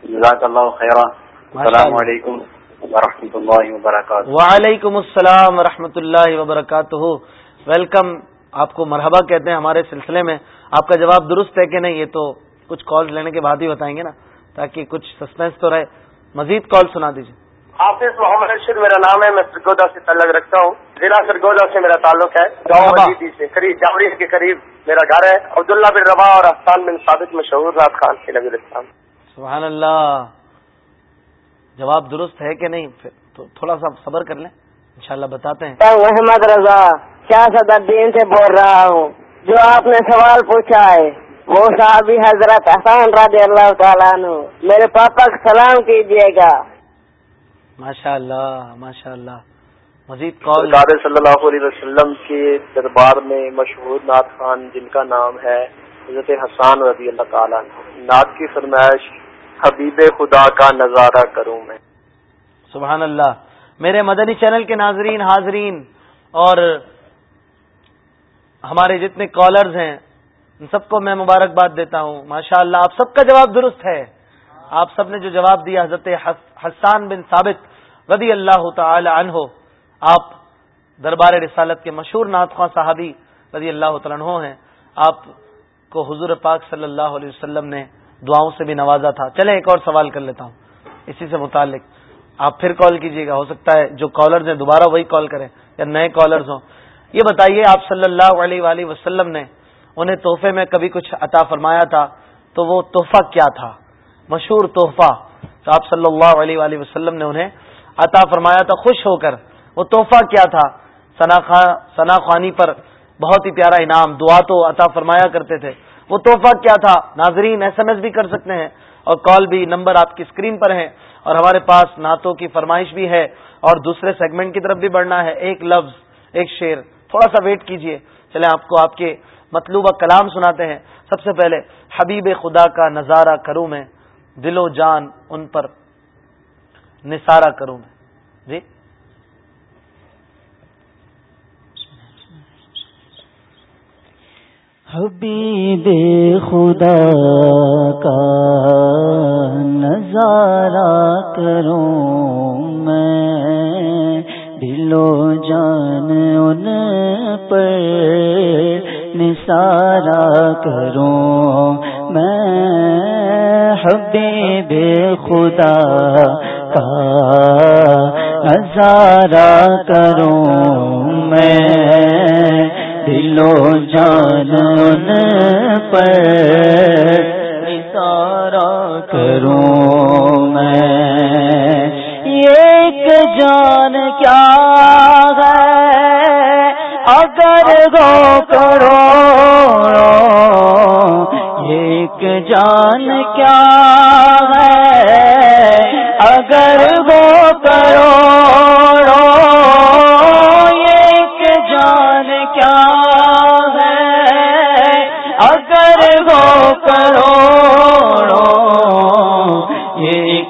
جزاک اللہ خیر السلام علیکم۔ ورحمۃ اللہ وبرکاتہ۔ وعلیکم السلام ورحمۃ اللہ وبرکاتہ۔ ویلکم آپ کو مرحبا کہتے ہیں ہمارے سلسلے میں۔ آپ کا جواب درست ہے کہ نہیں یہ تو کچھ کال لینے کے بعد ہی بتائیں گے نا تاکہ کچھ سسپینس تو رہے۔ مزید کال سنا دیجیے حافظ محمد رشید میرا نام ہے میں سرگودا سے تعلق رکھتا ہوں۔ ضلع سرگودا سے میرا تعلق ہے۔ گاؤں سے قریب جاوڑی کے قریب میرا گھر ہے۔ عبداللہ بن ربا اور افسان بن ثابت مشہور رات خان کے نبی رکھتا سبحان اللہ۔ جواب درست ہے کہ نہیں تو تھوڑا سا صبر کر لیں۔ انشاءاللہ بتاتے ہیں۔ محمد رضا کیا صدر دین سے بول رہا ہوں؟ جو آپ نے سوال پوچھا ہے وہ صحابی حضرت حسان رضی اللہ تعالیٰ عنہ۔ میرے پاپا کو سلام کیجیے گا۔ ماشاء اللہ ماشاء اللہ مزید کال۔ صلی اللہ علیہ وسلم کے دربار میں مشہور نعت خان جن کا نام ہے حضرت حسان رضی اللہ تعالیٰ نعت کی فرمائش حبیب خدا کا نظارہ کروں میں۔ سبحان اللہ۔ میرے مدنی چینل کے ناظرین، حاضرین اور ہمارے جتنے کالرز ہیں، ان سب کو میں مبارکباد دیتا ہوں۔ ماشاء اللہ آپ سب کا جواب درست ہے۔ آپ سب نے جو جواب دیا، حضرت حسان بن ثابت رضی اللہ تعالی عنہ، آپ دربار رسالت کے مشہور ناتخواں صحابی رضی اللہ تعالیٰ عنہ ہیں۔ آپ کو حضور پاک صلی اللہ علیہ وسلم نے دعاؤں سے بھی نوازا تھا۔ چلیں ایک اور سوال کر لیتا ہوں۔ اسی سے متعلق۔ آپ پھر کال کیجیے گا۔ ہو سکتا ہے جو کالرز ہیں دوبارہ وہی کال کریں یا نئے کالرز ہوں۔ یہ بتائیے، آپ صلی اللہ علیہ وآلہ وسلم نے انہیں تحفے میں کبھی کچھ عطا فرمایا تھا؟ تو وہ تحفہ کیا تھا؟ مشہور تحفہ۔ تو آپ صلی اللہ علیہ وآلہ وسلم نے انہیں عطا فرمایا تھا۔ خوش ہو کر۔ وہ تحفہ کیا تھا؟ ثنا خوانی پر بہت ہی پیارا انعام، دعا تو عطا فرمایا کرتے تھے۔ وہ تحفہ کیا تھا؟ ناظرین ایس ایم ایس بھی کر سکتے ہیں اور کال بھی، نمبر آپ کی اسکرین پر ہے اور ہمارے پاس نعتوں کی فرمائش بھی ہے اور دوسرے سیگمنٹ کی طرف بھی بڑھنا ہے۔ ایک لفظ، ایک شیر تھوڑا سا ویٹ کیجیے۔ چلے آپ کو آپ کے مطلوبہ کلام سناتے ہیں۔ سب سے پہلے، حبیب خدا کا نظارہ کروں میں، دل و جان ان پر نثارہ کروں میں۔ جی؟ حبیب خدا کا نظارہ کروں میں دلو جان ان پر نثارا کروں میں۔ حبیب خدا کا نظارہ کروں میں دلو جان پر نثارا کروں میں۔ ایک جان کیا ہے؟ اگر گو کرو ایک جان کیا ہے؟ اگر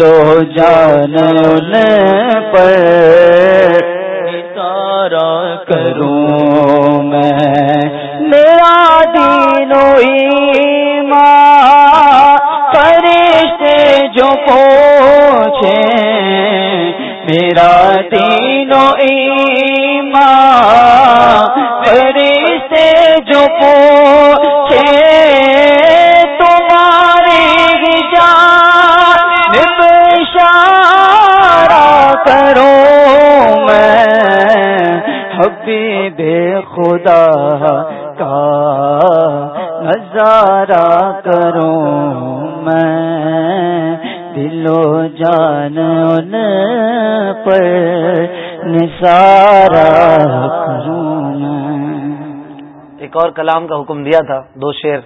دلو جان پر تارا کروں میں۔ میرا دینو ماں فرشتے جو پوچھے میرا دینو ایمان سے جو پوچھے دے خدا کا نظارہ کروں میں؟ دلو جان ان پر نثارہ کروں ایک اور کلام کا حکم دیا تھا، دو شعر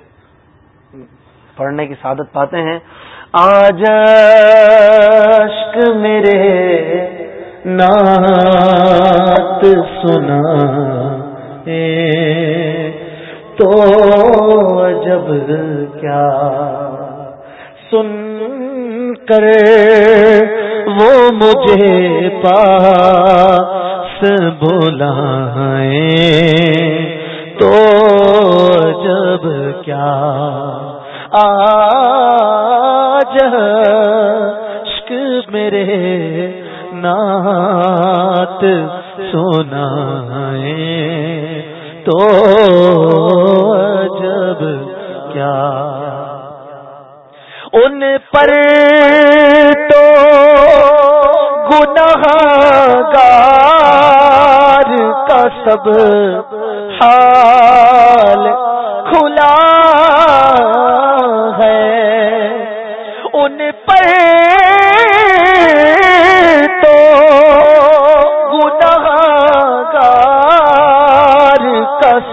پڑھنے کی سعادت پاتے ہیں۔ آج عشق میرے نات سنا۔ تو جب کیا سن کر وہ مجھے پاس بلائیں تو جب کیا آج عشق میرے نات سنا تو جب کیا۔ ان پر تو گناہ گار کا سب حال کھلا ہے۔ ان پر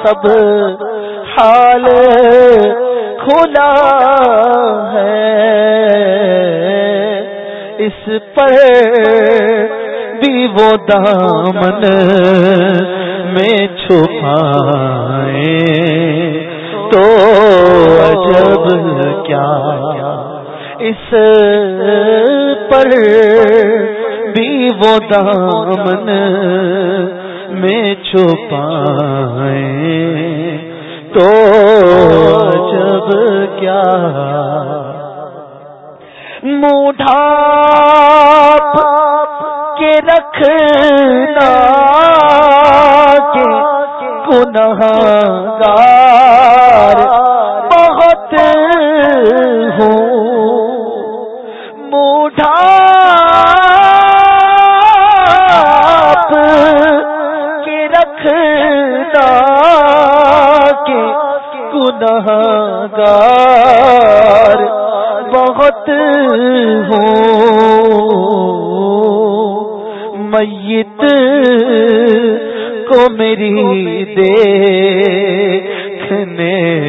سب حال کھلا ہے۔ اس پر بھی وہ دامن میں چھپائے۔ تو عجب کیا۔ اس پر بھی وہ دامن میں چھپائیں تو جب کیا موڈا کے رکھنا کے گناہ گار گار بہت ہوں۔ میت کو میری دیکھنے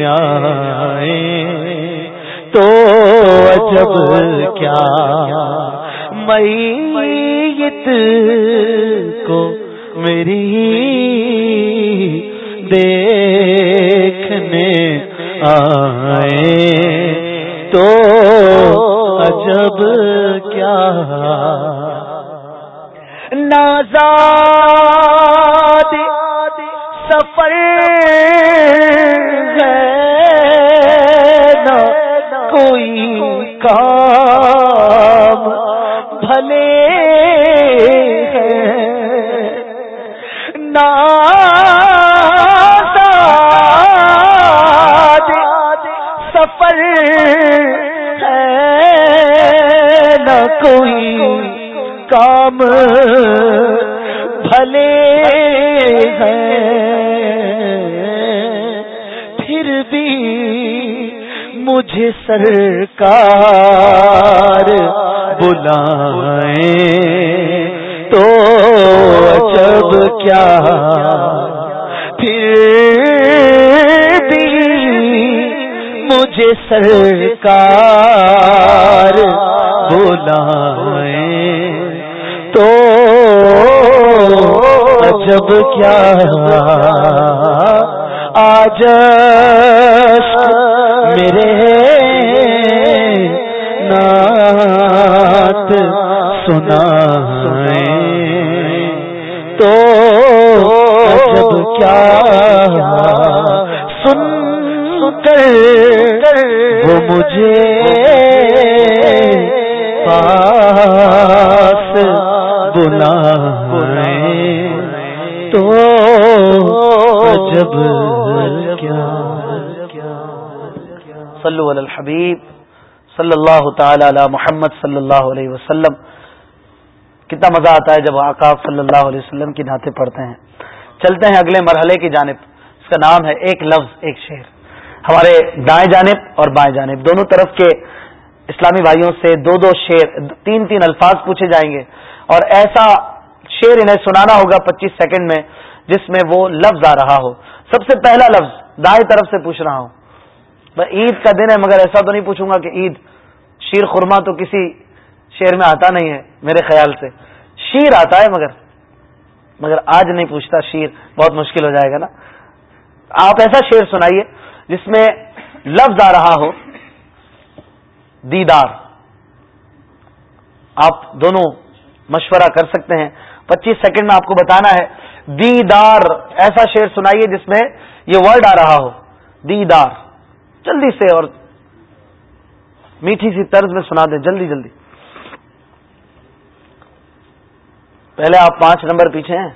آئے تو عجب کیا؟ میت کو میری دیکھنے آئے تو عجب کیا نازاد سفر ہے نہ کوئی کا کام بھلے پھر بھی مجھے سرکار بلائیں۔ تو جب کیا۔ پھر بھی مجھے سرکار بلائیں۔ تو جب کیا آج میرے نات سنا تو جب کیا سن کر وہ مجھے پاس بلا تو جب کیا؟ صلو علی الحبیب صلی اللہ تعالی علی محمد صلی اللہ علیہ وسلم۔ کتنا مزہ آتا ہے جب آقا صلی اللہ علیہ وسلم کی نعتیں پڑھتے ہیں۔ چلتے ہیں اگلے مرحلے کی جانب۔ اس کا نام ہے ایک لفظ، ایک شعر۔ ہمارے دائیں جانب اور بائیں جانب۔ دونوں طرف کے اسلامی بھائیوں سے دو دو شیر تین تین الفاظ پوچھے جائیں گے۔ اور ایسا شیر انہیں سنانا ہوگا پچیس سیکنڈ میں، جس میں وہ لفظ آ رہا ہو۔ سب سے پہلا لفظ دائیں طرف سے پوچھ رہا ہوں عید کا دن ہے، مگر ایسا تو نہیں پوچھوں گا کہ عید شیر خورما تو کسی شیر میں آتا نہیں ہے، میرے خیال سے۔ شیر آتا ہے مگر مگر آج نہیں پوچھتا، شیر بہت مشکل ہو جائے گا نا۔ آپ ایسا شیر سنائیے جس میں لفظ آ رہا ہو۔ دیدار۔ آپ دونوں مشورہ کر سکتے ہیں۔ پچیس سیکنڈ میں آپ کو بتانا ہے، دیدار، ایسا شیر سنائیے جس میں یہ ورڈ آ رہا ہو۔ دیدار، جلدی سے اور میٹھی سی طرز میں سنا دیں، جلدی جلدی۔ پہلے آپ پانچ نمبر پیچھے ہیں۔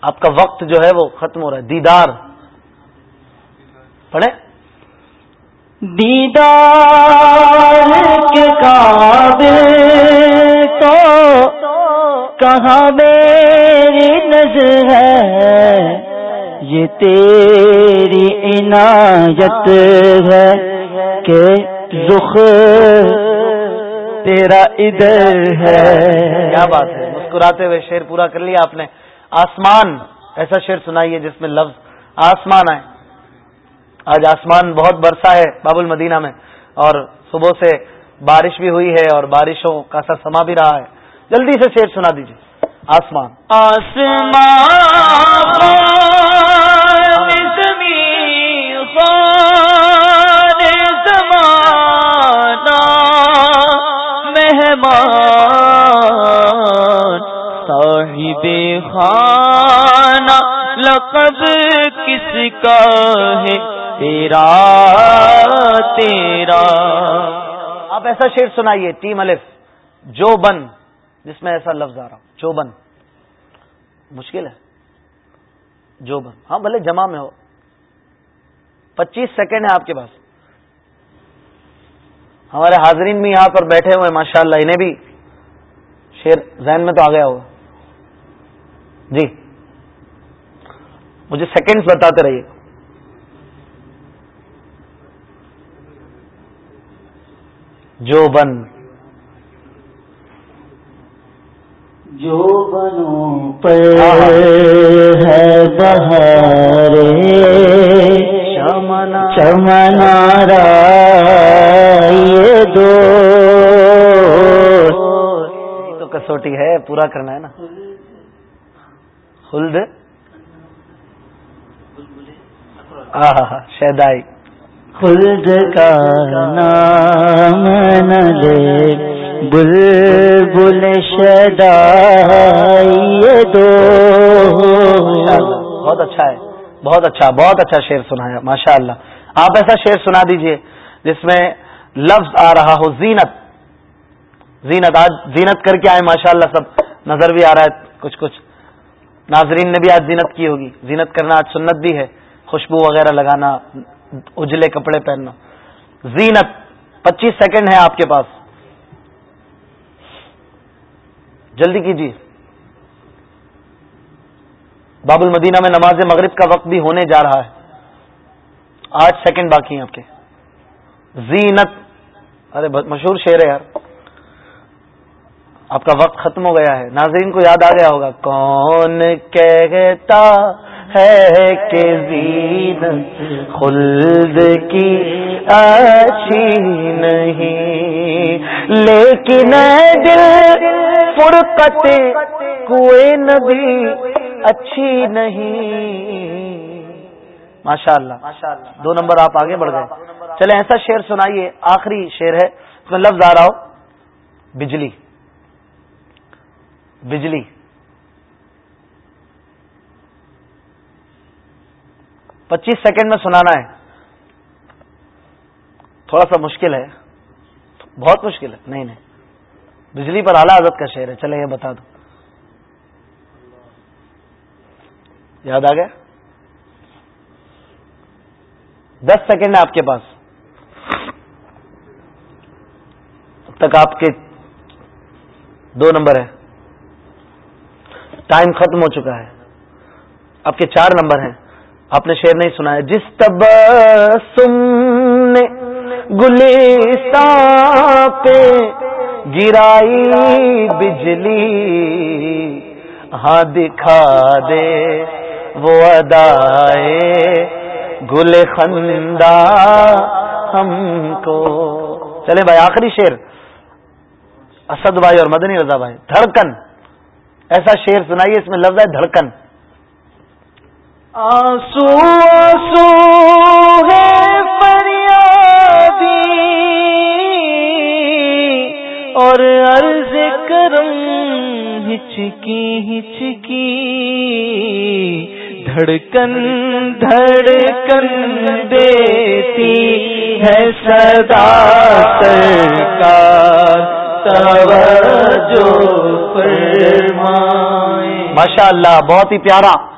آپ کا وقت جو ہے وہ ختم ہو رہا ہے۔ دیدار۔ پڑھے دیدار کے قابل تو کہاں میری نظر ہے؟ یہ تیری عنایت ہے کہ رخ تیرا ادھر ہے۔ کیا بات ہے؟ مسکراتے ہوئے شیر پورا کر لیا آپ نے۔ آسمان، ایسا شعر سنائیے جس میں لفظ آسمان آئے۔ آج آسمان بہت برسا ہے باب المدینہ میں، اور صبح سے بارش بھی ہوئی ہے اور بارشوں کا سر سما بھی رہا ہے۔ جلدی سے شیر سنا دیجیے آسمان۔ مہمان، صاحب خانہ، لقب کس کا ہے؟ تیرا تیرا. آپ ایسا شیر سنائیے ٹیم الف جو بن جس میں ایسا لفظ آ رہا جو بن مشکل ہے؟ جو بن ہاں بھلے جمع میں ہو. پچیس سیکنڈ ہے آپ کے پاس. ہمارے حاضرین بھی یہاں پر بیٹھے ہوئے ماشاء اللہ انہیں بھی شیر ذہن میں تو آ گیا ہوگا. جی. مجھے سیکنڈز بتاتے رہیے. جو بن جو بنو پر ہے بہارے چمنا۔ چمنارا یہ دو۔ تو کسوٹی ہے پورا کرنا ہے نا۔ خلد۔ شہدائی۔ خلد کا نام نہ لے۔ بل بل یہ دو۔ بہت اچھا ہے۔ بہت اچھا بہت اچھا شعر سنایا ماشاء اللہ آپ ایسا شعر سنا دیجیے جس میں لفظ آ رہا ہو، زینت۔ زینت، آج زینت کر کے آئے ماشاء اللہ سب۔ نظر بھی آ رہا ہے، کچھ کچھ۔ ناظرین نے بھی آج زینت کی ہوگی۔ زینت کرنا آج سنت بھی ہے۔ خوشبو وغیرہ لگانا اجلے کپڑے پہننا۔ زینت، پچیس سیکنڈ ہے آپ کے پاس۔ جلدی کیجیے۔ باب المدینہ میں نماز مغرب کا وقت بھی ہونے جا رہا ہے۔ آٹھ سیکنڈ باقی ہیں آپ کے۔ زینت۔ ارے مشہور شعر ہے یار۔ آپ کا وقت ختم ہو گیا ہے۔ ناظرین کو یاد آ گیا ہوگا۔ کون کہتا ہے کہ زینت خلد کی اچھی نہیں۔ لیکن دل، فرقت کوئی نبی اچھی نہیں۔ ماشاء اللہ دو نمبر آپ آگے بڑھ گئے۔ چلے ایسا شعر سنائیے، آخری شعر ہے۔ اس میں لفظ آ رہا ہو، بجلی۔ بجلی۔ پچیس سیکنڈ میں سنانا ہے۔ تھوڑا سا مشکل ہے۔ بہت مشکل ہے۔ نہیں نہیں۔ بجلی پر اعلیٰ حضرت کا شعر ہے۔ چلے یہ بتا دو۔ یاد آ گیا؟ دس سیکنڈ ہے آپ کے پاس۔ اب تک آپ کے دو نمبر ہے ٹائم ختم ہو چکا ہے۔ آپ کے چار نمبر ہیں۔ آپ نے شعر نہیں سنا ہے۔ جس تب نے گلستان پہ گرائی بجلی ہاں دکھا دے وہ ادائے۔ گل خندہ ہم کو۔ چلے بھائی، آخری شیر اسد بھائی اور مدنی رضا بھائی، دھڑکن۔ ایسا شیر سنائیے، اس میں لفظ ہے دھڑکن۔ آسو آسو ہے فریادی اور عرض کرم ہچکی ہچکی دھڑکن دھڑکن دیتی ہے صدا سرکار توجہ فرمائے۔ ماشاء اللہ بہت ہی پیارا۔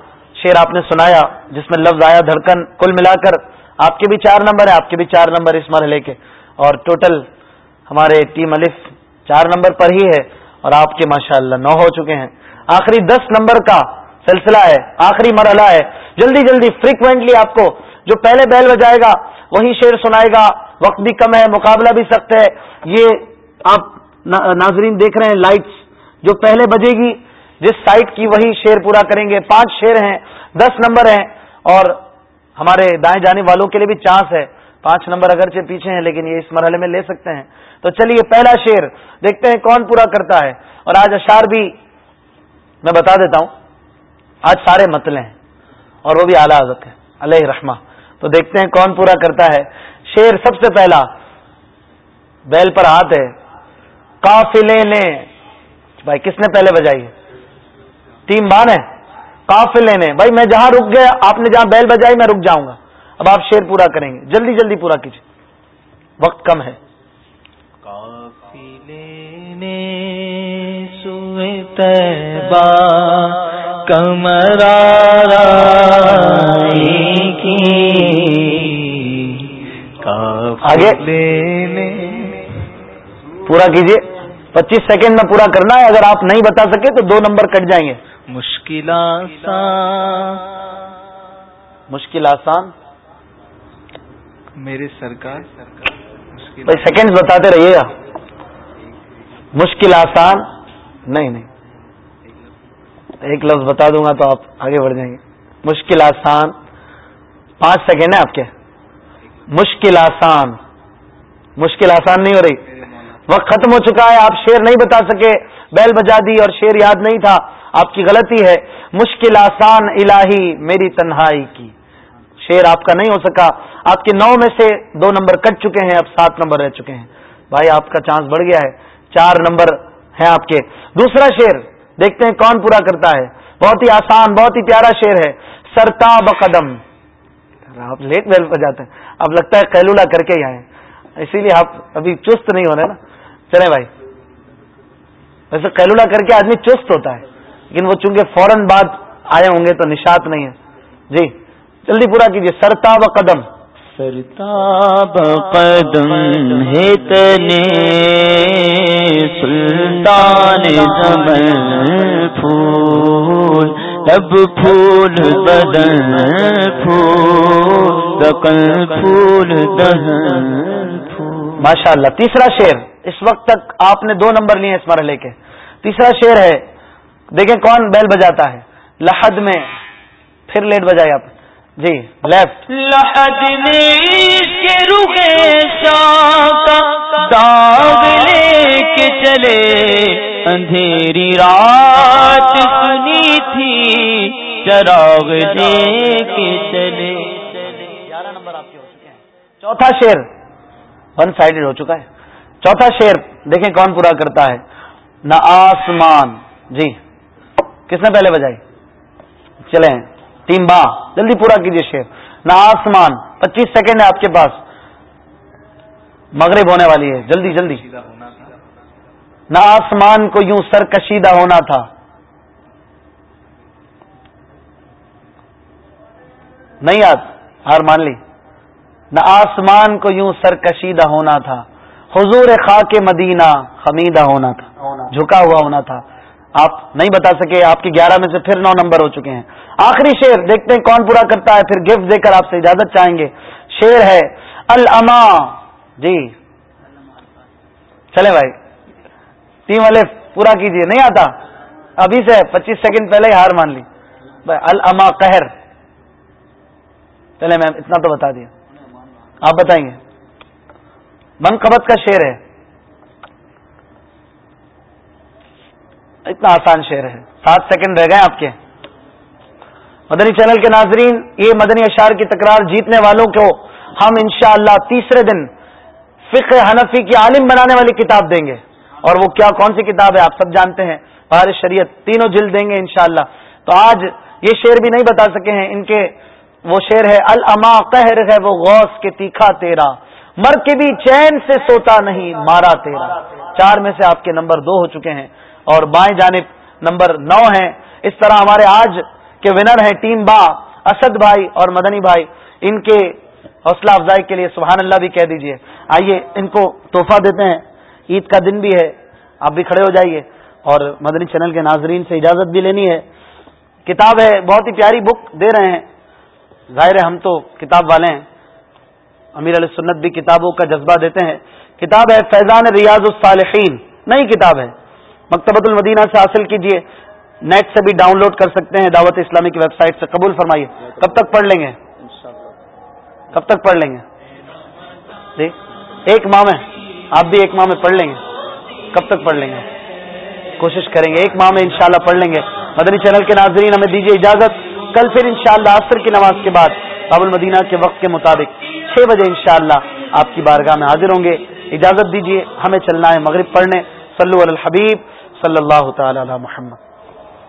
شیر آپ نے سنایا، جس میں لفظ آیا دھڑکن، کل ملا کر۔ آپ کے بھی چار نمبر ہیں، آپ کے بھی چار نمبر اس مرحلے کے۔ اور ٹوٹل ہمارے ٹیم الف چار نمبر پر ہی ہے، اور آپ کے ماشاء اللہ نو ہو چکے ہیں۔ آخری دس نمبر کا سلسلہ ہے، آخری مرحلہ ہے۔ جلدی جلدی فریکوینٹلی آپ کو جو پہلے بیل بجائے گا، وہی شیر سنائے گا۔ وقت بھی کم ہے، مقابلہ بھی سخت ہے۔ یہ آپ ناظرین دیکھ رہے ہیں لائٹس جو پہلے بجے گی جس سائٹ کی وہی شیر پورا کریں گے، پانچ شیر ہیں، دس نمبر ہیں، اور ہمارے دائیں جانے والوں کے لیے بھی چانس ہے۔ پانچ نمبر اگرچہ پیچھے ہیں، لیکن یہ اس مرحلے میں لے سکتے ہیں۔ تو چلیے، پہلا شیر، دیکھتے ہیں کون پورا کرتا ہے۔ اور آج اشار بھی میں بتا دیتا ہوں۔ آج سارے متلے ہیں، اور وہ بھی اعلیٰ حضرت ہے علیہ رحمہ۔ تو دیکھتے ہیں کون پورا کرتا ہے۔ شیر سب سے پہلا، بیل پر ہاتھ ہے۔ قافلے نے۔ بھائی، کس نے پہلے بجائی ہے؟ ٹیم بان ہے قافلے نے بھائی میں جہاں رک گیا آپ نے جہاں بیل بجائی میں رک جاؤں گا۔ اب آپ شیر پورا کریں گے۔ جلدی جلدی پورا کیجیے۔ وقت کم ہے۔ کمرا آگے۔ پورا کیجیے۔ پچیس سیکنڈ میں پورا کرنا ہے اگر آپ نہیں بتا سکے تو دو نمبر کٹ جائیں گے۔ مشکل مشکل آسان۔ میرے سرکار بھائی سیکنڈ بتاتے رہیے گا مشکل آسان۔ نہیں نہیں۔ ایک لفظ بتا دوں گا تو آپ آگے بڑھ جائیں گے۔ مشکل آسان۔ پانچ سیکنڈ ہے آپ کے۔ مشکل آسان۔ مشکل آسان نہیں ہو رہی۔ وقت ختم ہو چکا ہے، آپ شیر نہیں بتا سکے۔ بیل بجا دی اور شیر یاد نہیں تھا۔ آپ کی غلطی ہے۔ مشکل آسان الہی، میری تنہائی کی۔ شیر آپ کا نہیں ہو سکا۔ آپ کے نو میں سے دو نمبر کٹ چکے ہیں، اب سات نمبر رہ چکے ہیں۔ بھائی، آپ کا چانس بڑھ گیا ہے۔ چار نمبر ہیں آپ کے۔ دوسرا شیر دیکھتے ہیں کون پورا کرتا ہے۔ بہت ہی آسان، بہت ہی پیارا شیر ہے۔ سرتا بقدم آپ لیٹ بیل بجاتے ہیں۔ اب لگتا ہے قیلولہ کر کے ہی آئے۔ اسی لیے آپ ابھی چست نہیں ہو رہے نا۔ چلے بھائی۔ ویسے قیلولہ کر کے آدمی چست ہوتا ہے، لیکن وہ چونکہ فوراً بعد آئے ہوں گے تو نشات نہیں ہے۔ جی جلدی پورا کیجیے۔ سرتاب قدم۔ سرتاب قدم ہے سلطان زمن پھول لب پھول بدن پھول دقل پھول دہن ماشاء اللہ تیسرا شیر اس وقت تک آپ نے دو نمبر لیے اس مرحلے کے۔ تیسرا شیر ہے دیکھیں کون بیل بجاتا ہے۔ لحد میں پھر لیٹ بجائے آپ۔ جی لیفٹ۔ لحد نے کے روحے داغ لے کے چلے۔ اندھیری رات سنی تھی چراغ لے کے چلے۔ گیارہ نمبر آپ کے ہو چکے ہیں۔ چوتھا شیر ون سائڈیڈ ہو چکا ہے۔ چوتھا شیر دیکھیں کون پورا کرتا ہے۔ نہ آسمان۔ جی۔ کس نے پہلے بجائی؟ چلیں۔ تین با۔ جلدی پورا کیجیے شیر نہ آسمان۔ پچیس سیکنڈ ہے آپ کے پاس۔ مغرب ہونے والی ہے۔ جلدی جلدی۔ نہ آسمان کو یوں سر کشیدہ ہونا تھا۔ نہیں یاد۔ ہار مان لی۔ نہ آسمان کو یوں سر کشیدہ ہونا تھا حضور خاک مدینہ خمیدہ ہونا تھا جھکا ہوا ہونا تھا۔ آپ نہیں بتا سکے آپ کے گیارہ میں سے پھر نو نمبر ہو چکے ہیں۔ آخری شیر دیکھتے ہیں کون پورا کرتا ہے پھر گفٹ دے کر آپ سے اجازت چاہیں گے۔ شیر ہے الما جی۔ چلے بھائی۔ تین والے پورا کیجیے نہیں آتا۔ ابھی سے پچیس سیکنڈ پہلے ہی ہار مان لی۔ الما قہر۔ چلے میم اتنا تو بتا دیا۔ آپ بتائیں گے۔ من قبط کا شیر ہے۔ اتنا آسان شعر ہے۔ سات سیکنڈ رہ گئے آپ کے۔ مدنی چینل کے ناظرین، یہ مدنی اشار کی تکرار جیتنے والوں کو ہم انشاءاللہ تیسرے دن فقہ حنفی کی عالم بنانے والی کتاب دیں گے۔ اور وہ کیا کون سی کتاب ہے آپ سب جانتے ہیں۔ بہار شریعت تینوں جلد دیں گے انشاءاللہ۔ تو آج یہ شعر بھی نہیں بتا سکے ہیں۔ ان کے وہ شعر ہے الما قہر ہے، وہ غوث کے تیکھا تیرا۔ مر کے بھی چین سے سوتا نہیں، مارا تیرا۔ چار میں سے آپ کے نمبر دو ہو چکے ہیں اور بائیں جانب نمبر نو ہیں۔ اس طرح ہمارے آج کے ونر ہیں ٹیم با، اسد بھائی اور مدنی بھائی۔ ان کے حوصلہ افزائی کے لیے سبحان اللہ بھی کہہ دیجیے۔ آئیے ان کو تحفہ دیتے ہیں۔ عید کا دن بھی ہے، آپ بھی کھڑے ہو جائیے۔ اور مدنی چینل کے ناظرین سے اجازت بھی لینی ہے۔ کتاب ہے، بہت ہی پیاری بک دے رہے ہیں۔ ظاہر ہے ہم تو کتاب والے ہیں۔ امیر علیہ سنت بھی کتابوں کا جذبہ دیتے ہیں۔ کتاب ہے فیضان ریاض الصالحین۔ نئی کتاب ہے۔ مکتبۃ المدینہ سے حاصل کیجیے نیٹ سے بھی ڈاؤن لوڈ کر سکتے ہیں۔ دعوت اسلامی کی ویب سائٹ سے قبول فرمائیے۔ کب تک پڑھ لیں گے؟ کب تک پڑھ لیں گے؟ جی، ایک ماہ میں۔ آپ بھی ایک ماہ میں پڑھ لیں گے۔ کب تک پڑھ لیں گے؟ کوشش کریں گے۔ ایک ماہ میں انشاءاللہ پڑھ لیں گے۔ مدنی چینل کے ناظرین، ہمیں دیجیے اجازت۔ کل پھر انشاءاللہ شاء عصر کی نماز کے بعد باب المدینہ کے وقت کے مطابق چھ بجے انشاءاللہ اللہ آپ کی بارگاہ میں حاضر ہوں گے۔ اجازت دیجیے ہمیں چلنا ہے مغرب پڑھنے۔ صلو علی الحبیب، صلی اللہ تعالی علی محمد۔